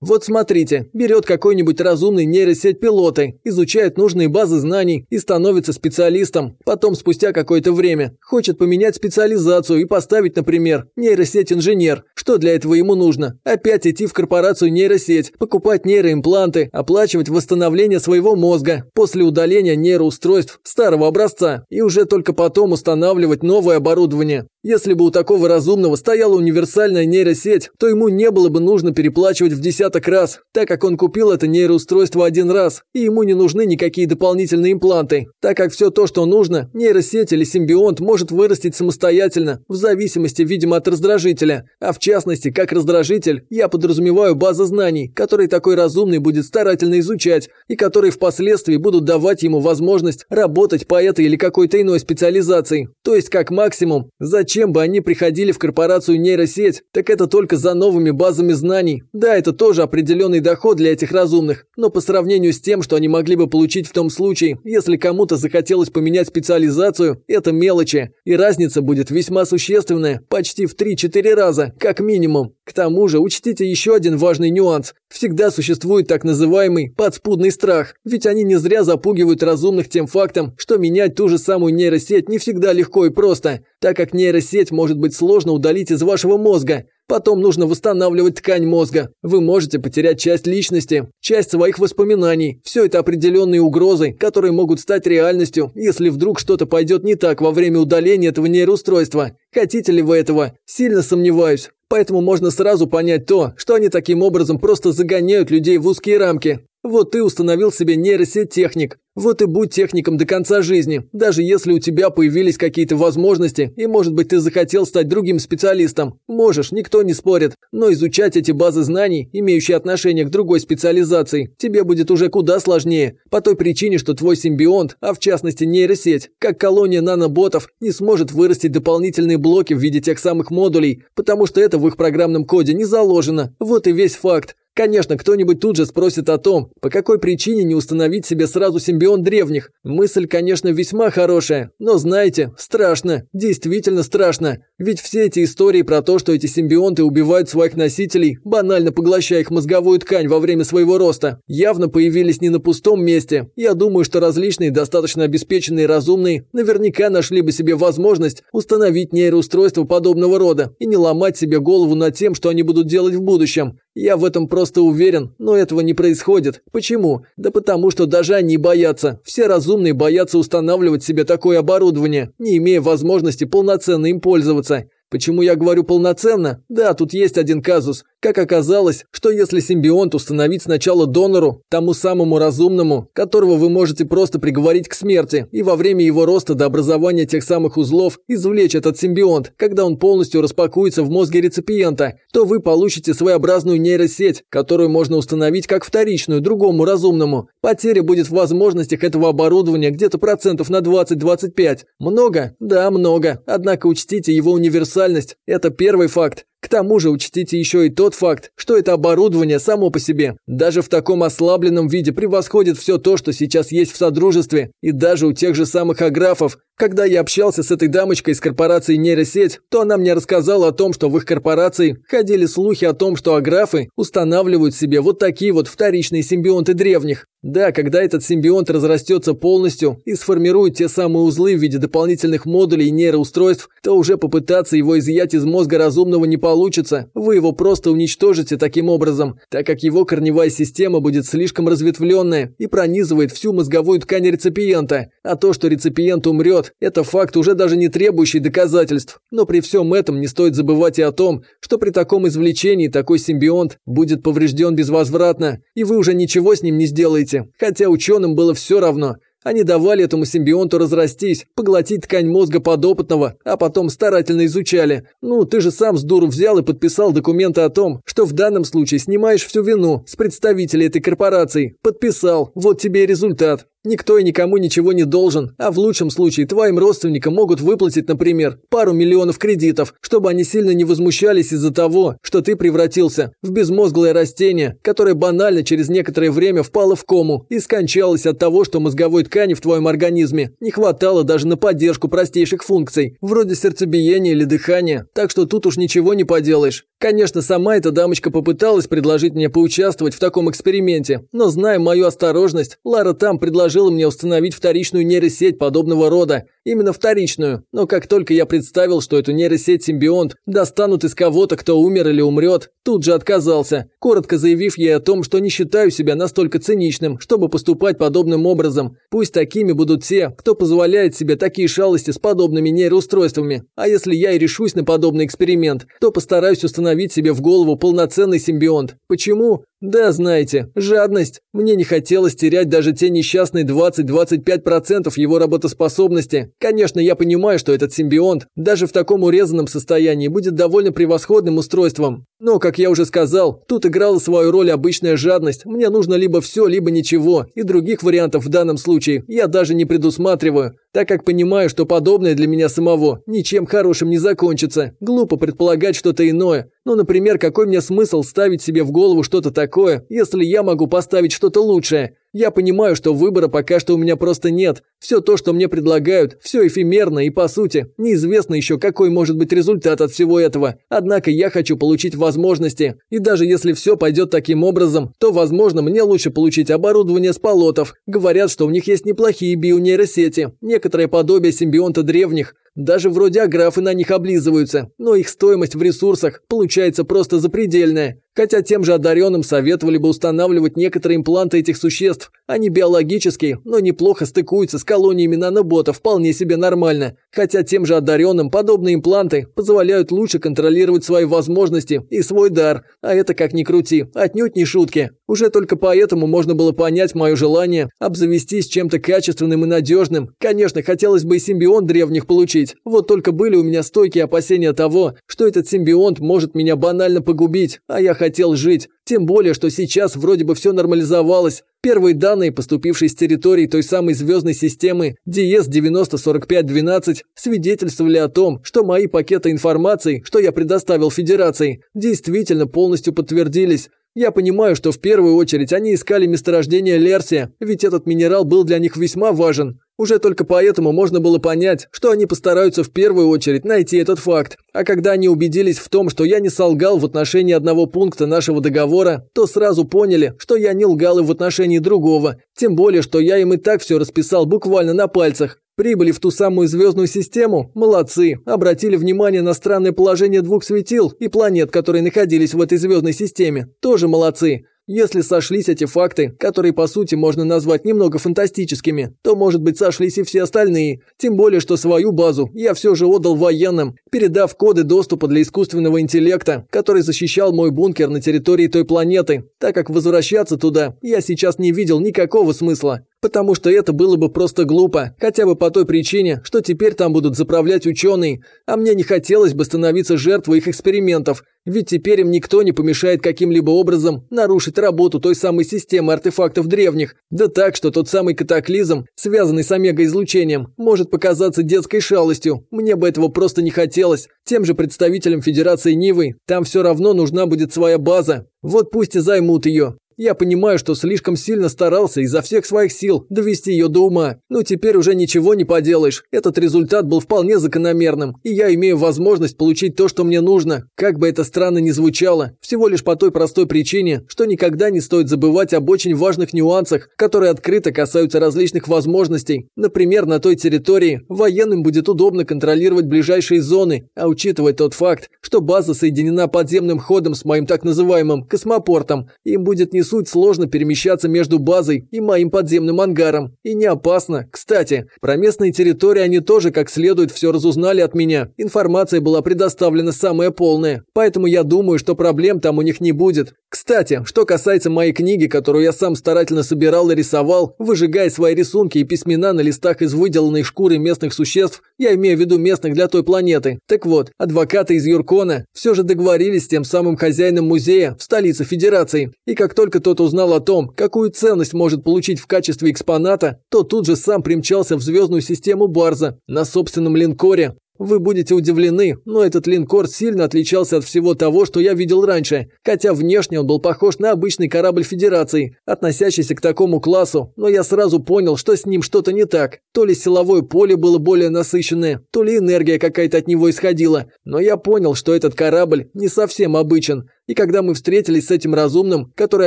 Вот смотрите, берет какой-нибудь разумный нейросеть пилоты, изучает нужные базы знаний и становится специалистом. Потом, спустя какое-то время, хочет поменять специализацию и поставить, например, нейросеть инженер. Что для этого ему нужно? Опять идти в корпорацию нейросеть, покупать нейроимпланты, оплачивать восстановление своего мозга после удаления нейроустройств старого образца и уже только потом устанавливать новое оборудование. Если бы у такого разумного стояла универсальная нейросеть, то ему не было бы нужно переплачивать в десяток раз, так как он купил это нейроустройство один раз, и ему не нужны никакие дополнительные импланты, так как все то, что нужно, нейросеть или симбионт может вырастить самостоятельно, в зависимости, видимо, от раздражителя. А в частности, как раздражитель, я подразумеваю базы знаний, которые такой разумный будет старательно изучать, и которые впоследствии будут давать ему возможность работать по этой или какой-то иной специализации. То есть, как максимум, за Зачем бы они приходили в корпорацию нейросеть, так это только за новыми базами знаний. Да, это тоже тоже определенный доход для этих разумных, но по сравнению с тем, что они могли бы получить в том случае, если кому-то захотелось поменять специализацию, это мелочи, и разница будет весьма существенная, почти в 3-4 раза, как минимум. К тому же учтите еще один важный нюанс. Всегда существует так называемый подспудный страх, ведь они не зря запугивают разумных тем фактом, что менять ту же самую нейросеть не всегда легко и просто, так как нейросеть может быть сложно удалить из вашего мозга. Потом нужно восстанавливать ткань мозга. Вы можете потерять часть личности, часть своих воспоминаний. Все это определенные угрозы, которые могут стать реальностью, если вдруг что-то пойдет не так во время удаления этого нейроустройства. Хотите ли вы этого? Сильно сомневаюсь. Поэтому можно сразу понять то, что они таким образом просто загоняют людей в узкие рамки. Вот ты установил себе нейросеть техник. Вот и будь техником до конца жизни, даже если у тебя появились какие-то возможности, и, может быть, ты захотел стать другим специалистом. Можешь, никто не спорит. Но изучать эти базы знаний, имеющие отношение к другой специализации, тебе будет уже куда сложнее. По той причине, что твой симбионт, а в частности нейросеть, как колония наноботов, не сможет вырастить дополнительные блоки в виде тех самых модулей, потому что это в их программном коде не заложено. Вот и весь факт. Конечно, кто-нибудь тут же спросит о том, по какой причине не установить себе сразу симбион древних. Мысль, конечно, весьма хорошая, но знаете, страшно, действительно страшно. Ведь все эти истории про то, что эти симбионты убивают своих носителей, банально поглощая их мозговую ткань во время своего роста, явно появились не на пустом месте. Я думаю, что различные достаточно обеспеченные разумные наверняка нашли бы себе возможность установить нейроустройство подобного рода и не ломать себе голову над тем, что они будут делать в будущем. Я в этом просто уверен, но этого не происходит. Почему? Да потому что даже они боятся. Все разумные боятся устанавливать себе такое оборудование, не имея возможности полноценно им пользоваться. Почему я говорю полноценно? Да, тут есть один казус. Как оказалось, что если симбионт установить сначала донору, тому самому разумному, которого вы можете просто приговорить к смерти, и во время его роста до образования тех самых узлов извлечь этот симбионт, когда он полностью распакуется в мозге реципиента, то вы получите своеобразную нейросеть, которую можно установить как вторичную другому разумному. Потеря будет в возможностях этого оборудования где-то процентов на 20-25. Много? Да, много. Однако учтите его универсальность. Это первый факт. К тому же учтите еще и тот факт, что это оборудование само по себе, даже в таком ослабленном виде превосходит все то, что сейчас есть в Содружестве, и даже у тех же самых аграфов. Когда я общался с этой дамочкой из корпорации нейросеть, то она мне рассказала о том, что в их корпорации ходили слухи о том, что аграфы устанавливают себе вот такие вот вторичные симбионты древних. Да, когда этот симбионт разрастется полностью и сформирует те самые узлы в виде дополнительных модулей и нейроустройств, то уже попытаться его изъять из мозга разумного не получится. Вы его просто уничтожите таким образом, так как его корневая система будет слишком разветвленная и пронизывает всю мозговую ткань реципиента. А то, что реципиент умрет, это факт, уже даже не требующий доказательств. Но при всем этом не стоит забывать и о том, что при таком извлечении такой симбионт будет поврежден безвозвратно, и вы уже ничего с ним не сделаете хотя ученым было все равно. Они давали этому симбионту разрастись, поглотить ткань мозга подопытного, а потом старательно изучали. Ну, ты же сам с дуру взял и подписал документы о том, что в данном случае снимаешь всю вину с представителей этой корпорации. Подписал, вот тебе и результат. Никто и никому ничего не должен, а в лучшем случае твоим родственникам могут выплатить, например, пару миллионов кредитов, чтобы они сильно не возмущались из-за того, что ты превратился в безмозглое растение, которое банально через некоторое время впало в кому и скончалось от того, что мозговой ткани в твоем организме не хватало даже на поддержку простейших функций, вроде сердцебиения или дыхания, так что тут уж ничего не поделаешь. Конечно, сама эта дамочка попыталась предложить мне поучаствовать в таком эксперименте, но зная мою осторожность, Лара там предложила мне установить вторичную нейросеть подобного рода, именно вторичную. Но как только я представил, что эту нейросеть-симбионт достанут из кого-то, кто умер или умрет, тут же отказался, коротко заявив ей о том, что не считаю себя настолько циничным, чтобы поступать подобным образом. Пусть такими будут те, кто позволяет себе такие шалости с подобными нейроустройствами. А если я и решусь на подобный эксперимент, то постараюсь установить себе в голову полноценный симбионт. Почему? Да, знаете, жадность. Мне не хотелось терять даже те несчастные 20-25% его работоспособности, Конечно, я понимаю, что этот симбионт даже в таком урезанном состоянии будет довольно превосходным устройством. Но, как я уже сказал, тут играла свою роль обычная жадность. Мне нужно либо все, либо ничего, и других вариантов в данном случае я даже не предусматриваю, так как понимаю, что подобное для меня самого ничем хорошим не закончится. Глупо предполагать что-то иное. Ну, например, какой мне смысл ставить себе в голову что-то такое, если я могу поставить что-то лучшее? Я понимаю, что выбора пока что у меня просто нет. Все то, что мне предлагают, все эфемерно и, по сути, неизвестно еще, какой может быть результат от всего этого. Однако я хочу получить возможности. И даже если все пойдет таким образом, то, возможно, мне лучше получить оборудование с полотов. Говорят, что у них есть неплохие бионейросети, некоторое подобие симбионта древних. Даже вроде аграфы на них облизываются, но их стоимость в ресурсах получается просто запредельная. Хотя тем же одаренным советовали бы устанавливать некоторые импланты этих существ. Они биологические, но неплохо стыкуются с колониями наноботов, вполне себе нормально. Хотя тем же одаренным подобные импланты позволяют лучше контролировать свои возможности и свой дар. А это, как ни крути, отнюдь не шутки. Уже только поэтому можно было понять мое желание обзавестись чем-то качественным и надежным. Конечно, хотелось бы и симбион древних получить. Вот только были у меня стойкие опасения того, что этот симбионт может меня банально погубить, а я хотел жить. Тем более, что сейчас вроде бы все нормализовалось. Первые данные, поступившие с территории той самой звездной системы DS-904512, свидетельствовали о том, что мои пакеты информации, что я предоставил Федерации, действительно полностью подтвердились. Я понимаю, что в первую очередь они искали месторождение Лерсия, ведь этот минерал был для них весьма важен. Уже только поэтому можно было понять, что они постараются в первую очередь найти этот факт. А когда они убедились в том, что я не солгал в отношении одного пункта нашего договора, то сразу поняли, что я не лгал и в отношении другого. Тем более, что я им и так все расписал буквально на пальцах. Прибыли в ту самую звездную систему? Молодцы. Обратили внимание на странное положение двух светил и планет, которые находились в этой звездной системе? Тоже молодцы. Если сошлись эти факты, которые по сути можно назвать немного фантастическими, то, может быть, сошлись и все остальные. Тем более, что свою базу я все же отдал военным, передав коды доступа для искусственного интеллекта, который защищал мой бункер на территории той планеты, так как возвращаться туда я сейчас не видел никакого смысла. Потому что это было бы просто глупо, хотя бы по той причине, что теперь там будут заправлять ученые, а мне не хотелось бы становиться жертвой их экспериментов, ведь теперь им никто не помешает каким-либо образом нарушить работу той самой системы артефактов древних, да так, что тот самый катаклизм, связанный с омега-излучением, может показаться детской шалостью, мне бы этого просто не хотелось. Тем же представителям Федерации Нивы там все равно нужна будет своя база, вот пусть и займут ее. Я понимаю, что слишком сильно старался изо всех своих сил довести ее до ума. Но теперь уже ничего не поделаешь. Этот результат был вполне закономерным, и я имею возможность получить то, что мне нужно. Как бы это странно ни звучало, всего лишь по той простой причине, что никогда не стоит забывать об очень важных нюансах, которые открыто касаются различных возможностей. Например, на той территории военным будет удобно контролировать ближайшие зоны, а учитывая тот факт, что база соединена подземным ходом с моим так называемым космопортом, им будет не суть сложно перемещаться между базой и моим подземным ангаром. И не опасно. Кстати, про местные территории они тоже как следует все разузнали от меня. Информация была предоставлена самая полная. Поэтому я думаю, что проблем там у них не будет. Кстати, что касается моей книги, которую я сам старательно собирал и рисовал, выжигая свои рисунки и письмена на листах из выделанной шкуры местных существ, я имею в виду местных для той планеты. Так вот, адвокаты из Юркона все же договорились с тем самым хозяином музея в столице Федерации. И как только тот узнал о том, какую ценность может получить в качестве экспоната, то тут же сам примчался в звездную систему Барза на собственном линкоре. Вы будете удивлены, но этот линкор сильно отличался от всего того, что я видел раньше, хотя внешне он был похож на обычный корабль Федерации, относящийся к такому классу, но я сразу понял, что с ним что-то не так. То ли силовое поле было более насыщенное, то ли энергия какая-то от него исходила, но я понял, что этот корабль не совсем обычен. И когда мы встретились с этим разумным, который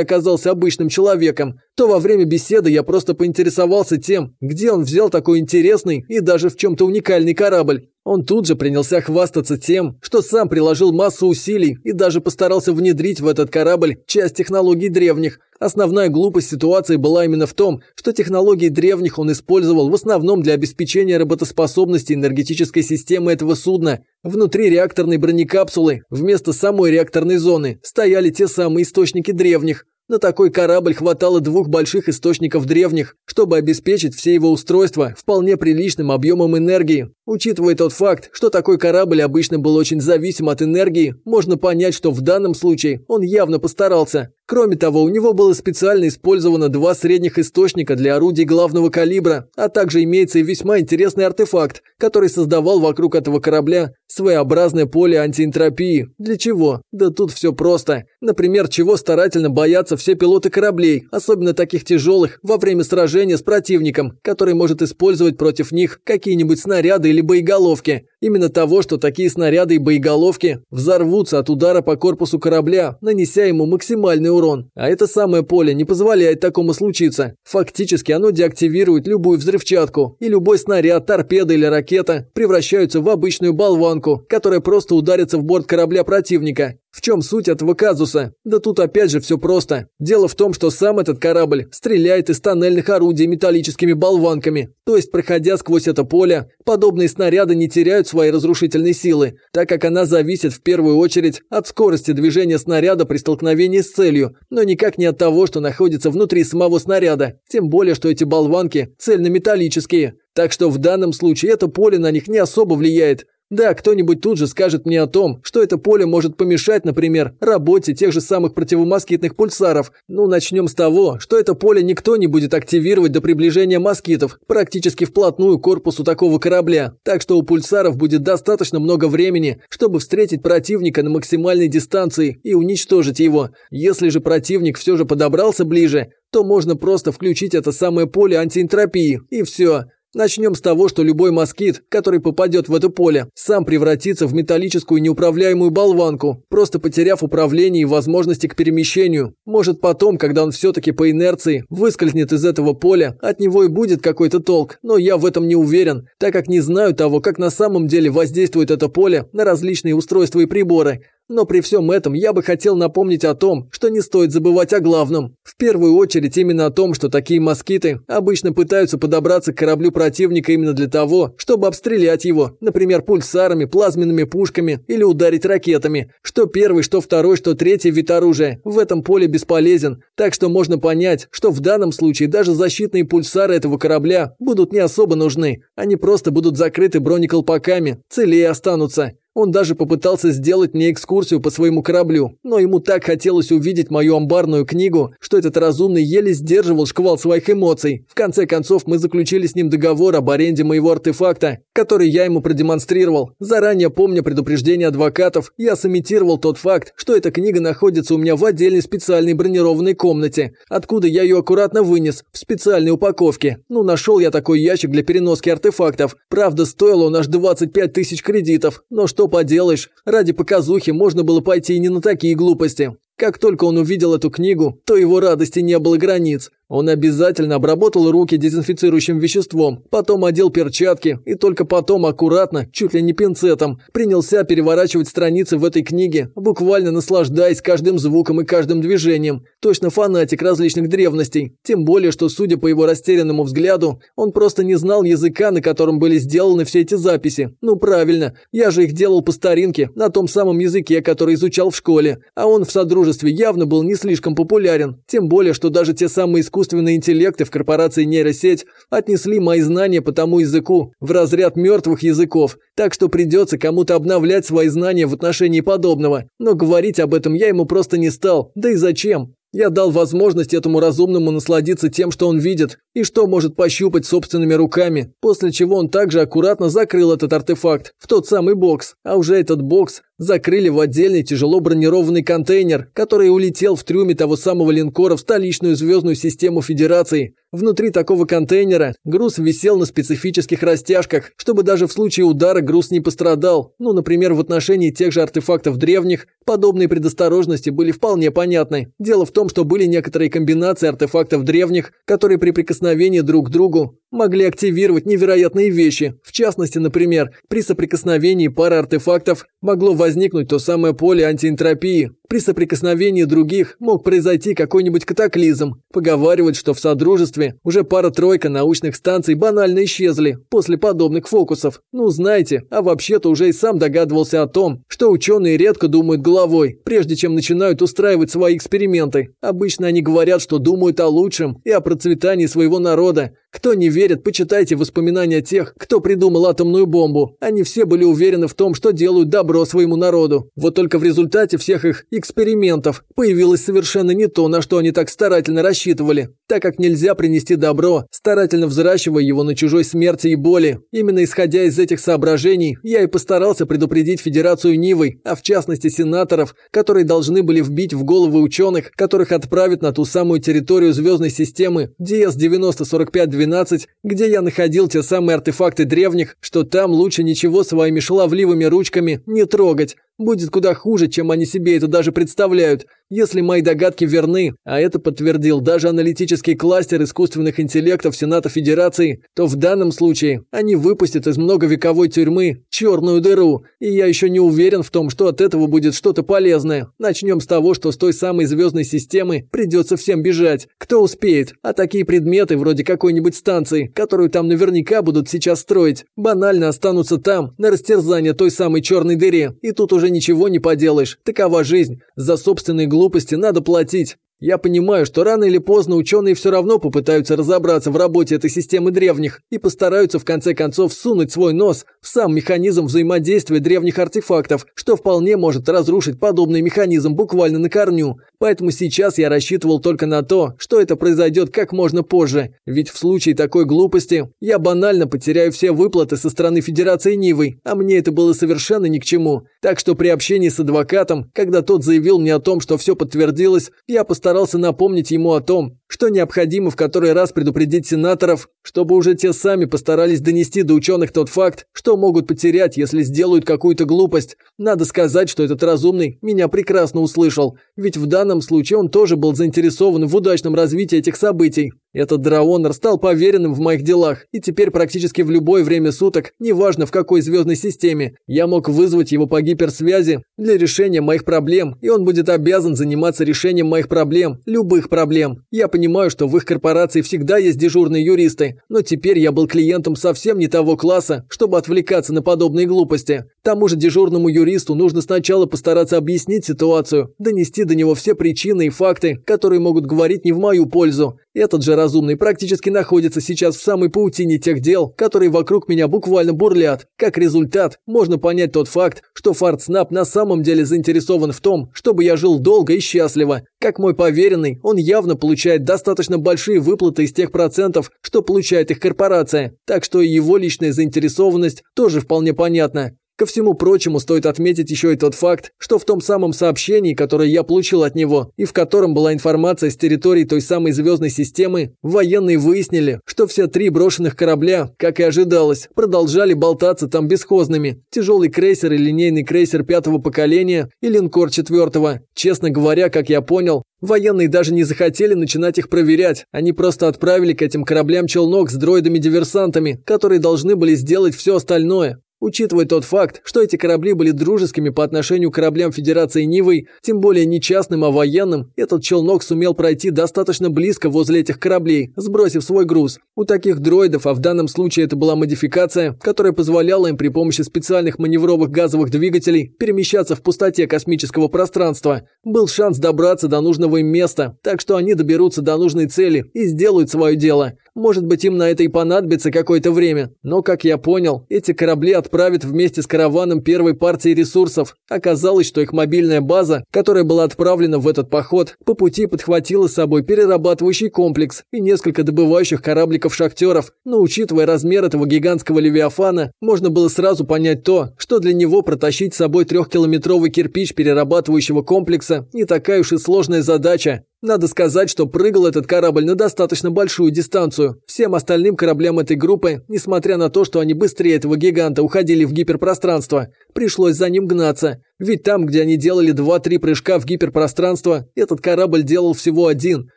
оказался обычным человеком, то во время беседы я просто поинтересовался тем, где он взял такой интересный и даже в чем-то уникальный корабль. Он тут же принялся хвастаться тем, что сам приложил массу усилий и даже постарался внедрить в этот корабль часть технологий древних. Основная глупость ситуации была именно в том, что технологии древних он использовал в основном для обеспечения работоспособности энергетической системы этого судна. Внутри реакторной бронекапсулы, вместо самой реакторной зоны, стояли те самые источники древних. На такой корабль хватало двух больших источников древних, чтобы обеспечить все его устройства вполне приличным объемом энергии. Учитывая тот факт, что такой корабль обычно был очень зависим от энергии, можно понять, что в данном случае он явно постарался. Кроме того, у него было специально использовано два средних источника для орудий главного калибра, а также имеется и весьма интересный артефакт, который создавал вокруг этого корабля своеобразное поле антиэнтропии. Для чего? Да тут все просто. Например, чего старательно боятся все пилоты кораблей, особенно таких тяжелых, во время сражения с противником, который может использовать против них какие-нибудь снаряды или боеголовки. Именно того, что такие снаряды и боеголовки взорвутся от удара по корпусу корабля, нанеся ему максимальный урон. А это самое поле не позволяет такому случиться. Фактически оно деактивирует любую взрывчатку, и любой снаряд, торпеда или ракета превращаются в обычную болванку, которая просто ударится в борт корабля противника. В чем суть этого казуса? Да тут опять же все просто. Дело в том, что сам этот корабль стреляет из тоннельных орудий металлическими болванками. То есть, проходя сквозь это поле, подобные снаряды не теряют своей разрушительной силы, так как она зависит в первую очередь от скорости движения снаряда при столкновении с целью, но никак не от того, что находится внутри самого снаряда. Тем более, что эти болванки цельнометаллические. Так что в данном случае это поле на них не особо влияет. Да, кто-нибудь тут же скажет мне о том, что это поле может помешать, например, работе тех же самых противомоскитных пульсаров. Ну, начнем с того, что это поле никто не будет активировать до приближения москитов, практически вплотную к корпусу такого корабля. Так что у пульсаров будет достаточно много времени, чтобы встретить противника на максимальной дистанции и уничтожить его. Если же противник все же подобрался ближе, то можно просто включить это самое поле антиэнтропии, и все. Начнем с того, что любой москит, который попадет в это поле, сам превратится в металлическую неуправляемую болванку, просто потеряв управление и возможности к перемещению. Может потом, когда он все-таки по инерции выскользнет из этого поля, от него и будет какой-то толк, но я в этом не уверен, так как не знаю того, как на самом деле воздействует это поле на различные устройства и приборы. Но при всем этом я бы хотел напомнить о том, что не стоит забывать о главном. В первую очередь именно о том, что такие москиты обычно пытаются подобраться к кораблю противника именно для того, чтобы обстрелять его, например, пульсарами, плазменными пушками или ударить ракетами. Что первый, что второй, что третий вид оружия в этом поле бесполезен, так что можно понять, что в данном случае даже защитные пульсары этого корабля будут не особо нужны. Они просто будут закрыты бронеколпаками, целее останутся. Он даже попытался сделать мне экскурсию по своему кораблю, но ему так хотелось увидеть мою амбарную книгу, что этот разумный еле сдерживал шквал своих эмоций. В конце концов, мы заключили с ним договор об аренде моего артефакта, который я ему продемонстрировал. Заранее помня предупреждение адвокатов, я сымитировал тот факт, что эта книга находится у меня в отдельной специальной бронированной комнате, откуда я ее аккуратно вынес, в специальной упаковке. Ну, нашел я такой ящик для переноски артефактов. Правда, стоил он аж 25 тысяч кредитов, но что поделаешь, ради показухи можно было пойти и не на такие глупости. Как только он увидел эту книгу, то его радости не было границ. Он обязательно обработал руки дезинфицирующим веществом, потом одел перчатки и только потом аккуратно, чуть ли не пинцетом, принялся переворачивать страницы в этой книге, буквально наслаждаясь каждым звуком и каждым движением. Точно фанатик различных древностей. Тем более, что, судя по его растерянному взгляду, он просто не знал языка, на котором были сделаны все эти записи. Ну правильно, я же их делал по старинке, на том самом языке, который изучал в школе, а он в Содружестве явно был не слишком популярен. Тем более, что даже те самые искусственные интеллекты в корпорации нейросеть отнесли мои знания по тому языку в разряд мертвых языков, так что придется кому-то обновлять свои знания в отношении подобного. Но говорить об этом я ему просто не стал, да и зачем? Я дал возможность этому разумному насладиться тем, что он видит, и что может пощупать собственными руками, после чего он также аккуратно закрыл этот артефакт в тот самый бокс, а уже этот бокс закрыли в отдельный тяжело бронированный контейнер, который улетел в трюме того самого линкора в столичную звездную систему Федерации. Внутри такого контейнера груз висел на специфических растяжках, чтобы даже в случае удара груз не пострадал. Ну, например, в отношении тех же артефактов древних, подобные предосторожности были вполне понятны. Дело в том, что были некоторые комбинации артефактов древних, которые при прикосновении друг к другу могли активировать невероятные вещи. В частности, например, при соприкосновении пары артефактов могло возникнуть то самое поле антиэнтропии. При соприкосновении других мог произойти какой-нибудь катаклизм. Поговаривают, что в Содружестве уже пара-тройка научных станций банально исчезли после подобных фокусов. Ну, знаете, а вообще-то уже и сам догадывался о том, что ученые редко думают головой, прежде чем начинают устраивать свои эксперименты. Обычно они говорят, что думают о лучшем и о процветании своего народа. Кто не верит, почитайте воспоминания тех, кто придумал атомную бомбу. Они все были уверены в том, что делают добро своему народу. Вот только в результате всех их экспериментов появилось совершенно не то, на что они так старательно рассчитывали, так как нельзя принести добро, старательно взращивая его на чужой смерти и боли. Именно исходя из этих соображений, я и постарался предупредить Федерацию Нивы, а в частности сенаторов, которые должны были вбить в головы ученых, которых отправят на ту самую территорию звездной системы DS-904512 12, где я находил те самые артефакты древних, что там лучше ничего своими шаловливыми ручками не трогать. Будет куда хуже, чем они себе это даже представляют. Если мои догадки верны, а это подтвердил даже аналитический кластер искусственных интеллектов Сената Федерации, то в данном случае они выпустят из многовековой тюрьмы черную дыру. И я еще не уверен в том, что от этого будет что-то полезное. Начнем с того, что с той самой звездной системы придется всем бежать. Кто успеет? А такие предметы, вроде какой-нибудь станции, которую там наверняка будут сейчас строить, банально останутся там, на растерзание той самой черной дыре. И тут уже уже ничего не поделаешь. Такова жизнь. За собственные глупости надо платить. Я понимаю, что рано или поздно ученые все равно попытаются разобраться в работе этой системы древних и постараются в конце концов сунуть свой нос в сам механизм взаимодействия древних артефактов, что вполне может разрушить подобный механизм буквально на корню. Поэтому сейчас я рассчитывал только на то, что это произойдет как можно позже, ведь в случае такой глупости я банально потеряю все выплаты со стороны Федерации Нивы, а мне это было совершенно ни к чему. Так что при общении с адвокатом, когда тот заявил мне о том, что все подтвердилось, я постарался постарался напомнить ему о том, что необходимо в который раз предупредить сенаторов, чтобы уже те сами постарались донести до ученых тот факт, что могут потерять, если сделают какую-то глупость. Надо сказать, что этот разумный меня прекрасно услышал, ведь в данном случае он тоже был заинтересован в удачном развитии этих событий. Этот драонер стал поверенным в моих делах, и теперь практически в любое время суток, неважно в какой звездной системе, я мог вызвать его по гиперсвязи для решения моих проблем, и он будет обязан заниматься решением моих проблем, любых проблем. Я понимаю, что в их корпорации всегда есть дежурные юристы, но теперь я был клиентом совсем не того класса, чтобы отвлекаться на подобные глупости. Тому же дежурному юристу нужно сначала постараться объяснить ситуацию, донести до него все причины и факты, которые могут говорить не в мою пользу. Этот же разумный практически находится сейчас в самой паутине тех дел, которые вокруг меня буквально бурлят. Как результат, можно понять тот факт, что Фартснап на самом деле заинтересован в том, чтобы я жил долго и счастливо. Как мой поверенный, он явно получает достаточно большие выплаты из тех процентов, что получает их корпорация. Так что его личная заинтересованность тоже вполне понятна. Ко всему прочему, стоит отметить еще и тот факт, что в том самом сообщении, которое я получил от него, и в котором была информация с территории той самой звездной системы, военные выяснили, что все три брошенных корабля, как и ожидалось, продолжали болтаться там бесхозными. Тяжелый крейсер и линейный крейсер пятого поколения и линкор четвертого. Честно говоря, как я понял, Военные даже не захотели начинать их проверять, они просто отправили к этим кораблям челнок с дроидами-диверсантами, которые должны были сделать все остальное. Учитывая тот факт, что эти корабли были дружескими по отношению к кораблям Федерации Нивы, тем более не частным, а военным, этот челнок сумел пройти достаточно близко возле этих кораблей, сбросив свой груз. У таких дроидов, а в данном случае это была модификация, которая позволяла им при помощи специальных маневровых газовых двигателей перемещаться в пустоте космического пространства, был шанс добраться до нужного им места, так что они доберутся до нужной цели и сделают свое дело. Может быть им на это и понадобится какое-то время, но, как я понял, эти корабли отправит вместе с караваном первой партии ресурсов. Оказалось, что их мобильная база, которая была отправлена в этот поход, по пути подхватила с собой перерабатывающий комплекс и несколько добывающих корабликов-шахтеров. Но учитывая размер этого гигантского левиафана, можно было сразу понять то, что для него протащить с собой трехкилометровый кирпич перерабатывающего комплекса не такая уж и сложная задача. Надо сказать, что прыгал этот корабль на достаточно большую дистанцию. Всем остальным кораблям этой группы, несмотря на то, что они быстрее этого гиганта уходили в гиперпространство, пришлось за ним гнаться. Ведь там, где они делали 2-3 прыжка в гиперпространство, этот корабль делал всего один.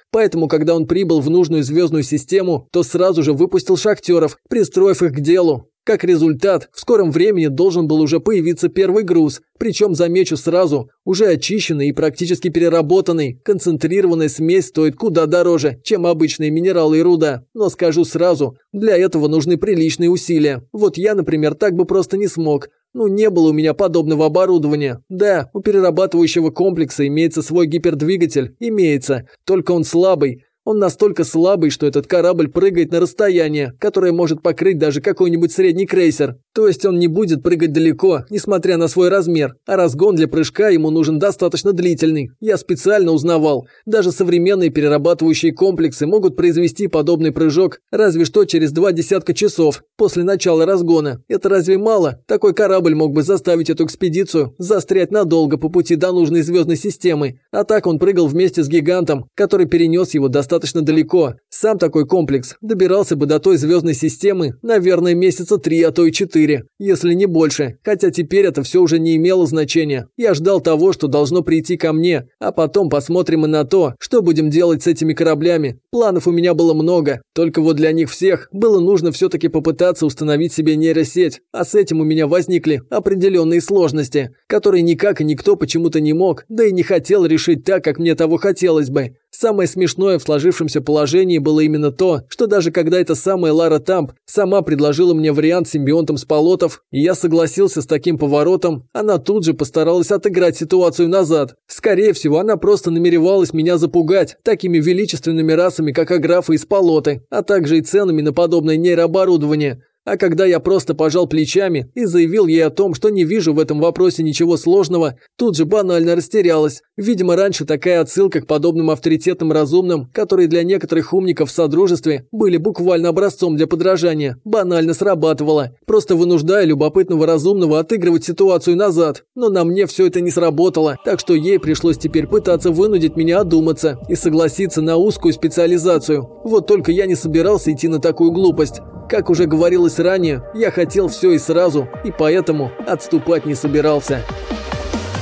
Поэтому, когда он прибыл в нужную звездную систему, то сразу же выпустил шахтеров, пристроив их к делу. Как результат, в скором времени должен был уже появиться первый груз, причем, замечу сразу, уже очищенный и практически переработанный, концентрированная смесь стоит куда дороже, чем обычные минералы и руда. Но скажу сразу, для этого нужны приличные усилия. Вот я, например, так бы просто не смог. Ну, не было у меня подобного оборудования. Да, у перерабатывающего комплекса имеется свой гипердвигатель, имеется, только он слабый, он настолько слабый, что этот корабль прыгает на расстояние, которое может покрыть даже какой-нибудь средний крейсер. То есть он не будет прыгать далеко, несмотря на свой размер, а разгон для прыжка ему нужен достаточно длительный. Я специально узнавал. Даже современные перерабатывающие комплексы могут произвести подобный прыжок разве что через два десятка часов после начала разгона. Это разве мало? Такой корабль мог бы заставить эту экспедицию застрять надолго по пути до нужной звездной системы. А так он прыгал вместе с гигантом, который перенес его достаточно достаточно далеко. Сам такой комплекс добирался бы до той звездной системы, наверное, месяца три, а то и четыре, если не больше. Хотя теперь это все уже не имело значения. Я ждал того, что должно прийти ко мне, а потом посмотрим и на то, что будем делать с этими кораблями. Планов у меня было много, только вот для них всех было нужно все-таки попытаться установить себе нейросеть, а с этим у меня возникли определенные сложности, которые никак и никто почему-то не мог, да и не хотел решить так, как мне того хотелось бы. Самое смешное в сложившемся положении было именно то, что даже когда эта самая Лара Тамп сама предложила мне вариант с симбионтом с полотов, и я согласился с таким поворотом, она тут же постаралась отыграть ситуацию назад. Скорее всего, она просто намеревалась меня запугать такими величественными расами, как аграфы и сполоты, а также и ценами на подобное нейрооборудование. А когда я просто пожал плечами и заявил ей о том, что не вижу в этом вопросе ничего сложного, тут же банально растерялась. Видимо, раньше такая отсылка к подобным авторитетным разумным, которые для некоторых умников в Содружестве были буквально образцом для подражания, банально срабатывала, просто вынуждая любопытного разумного отыгрывать ситуацию назад. Но на мне все это не сработало, так что ей пришлось теперь пытаться вынудить меня одуматься и согласиться на узкую специализацию. Вот только я не собирался идти на такую глупость. Как уже говорилось ранее, я хотел все и сразу, и поэтому отступать не собирался.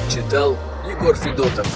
Читал Егор Федотов.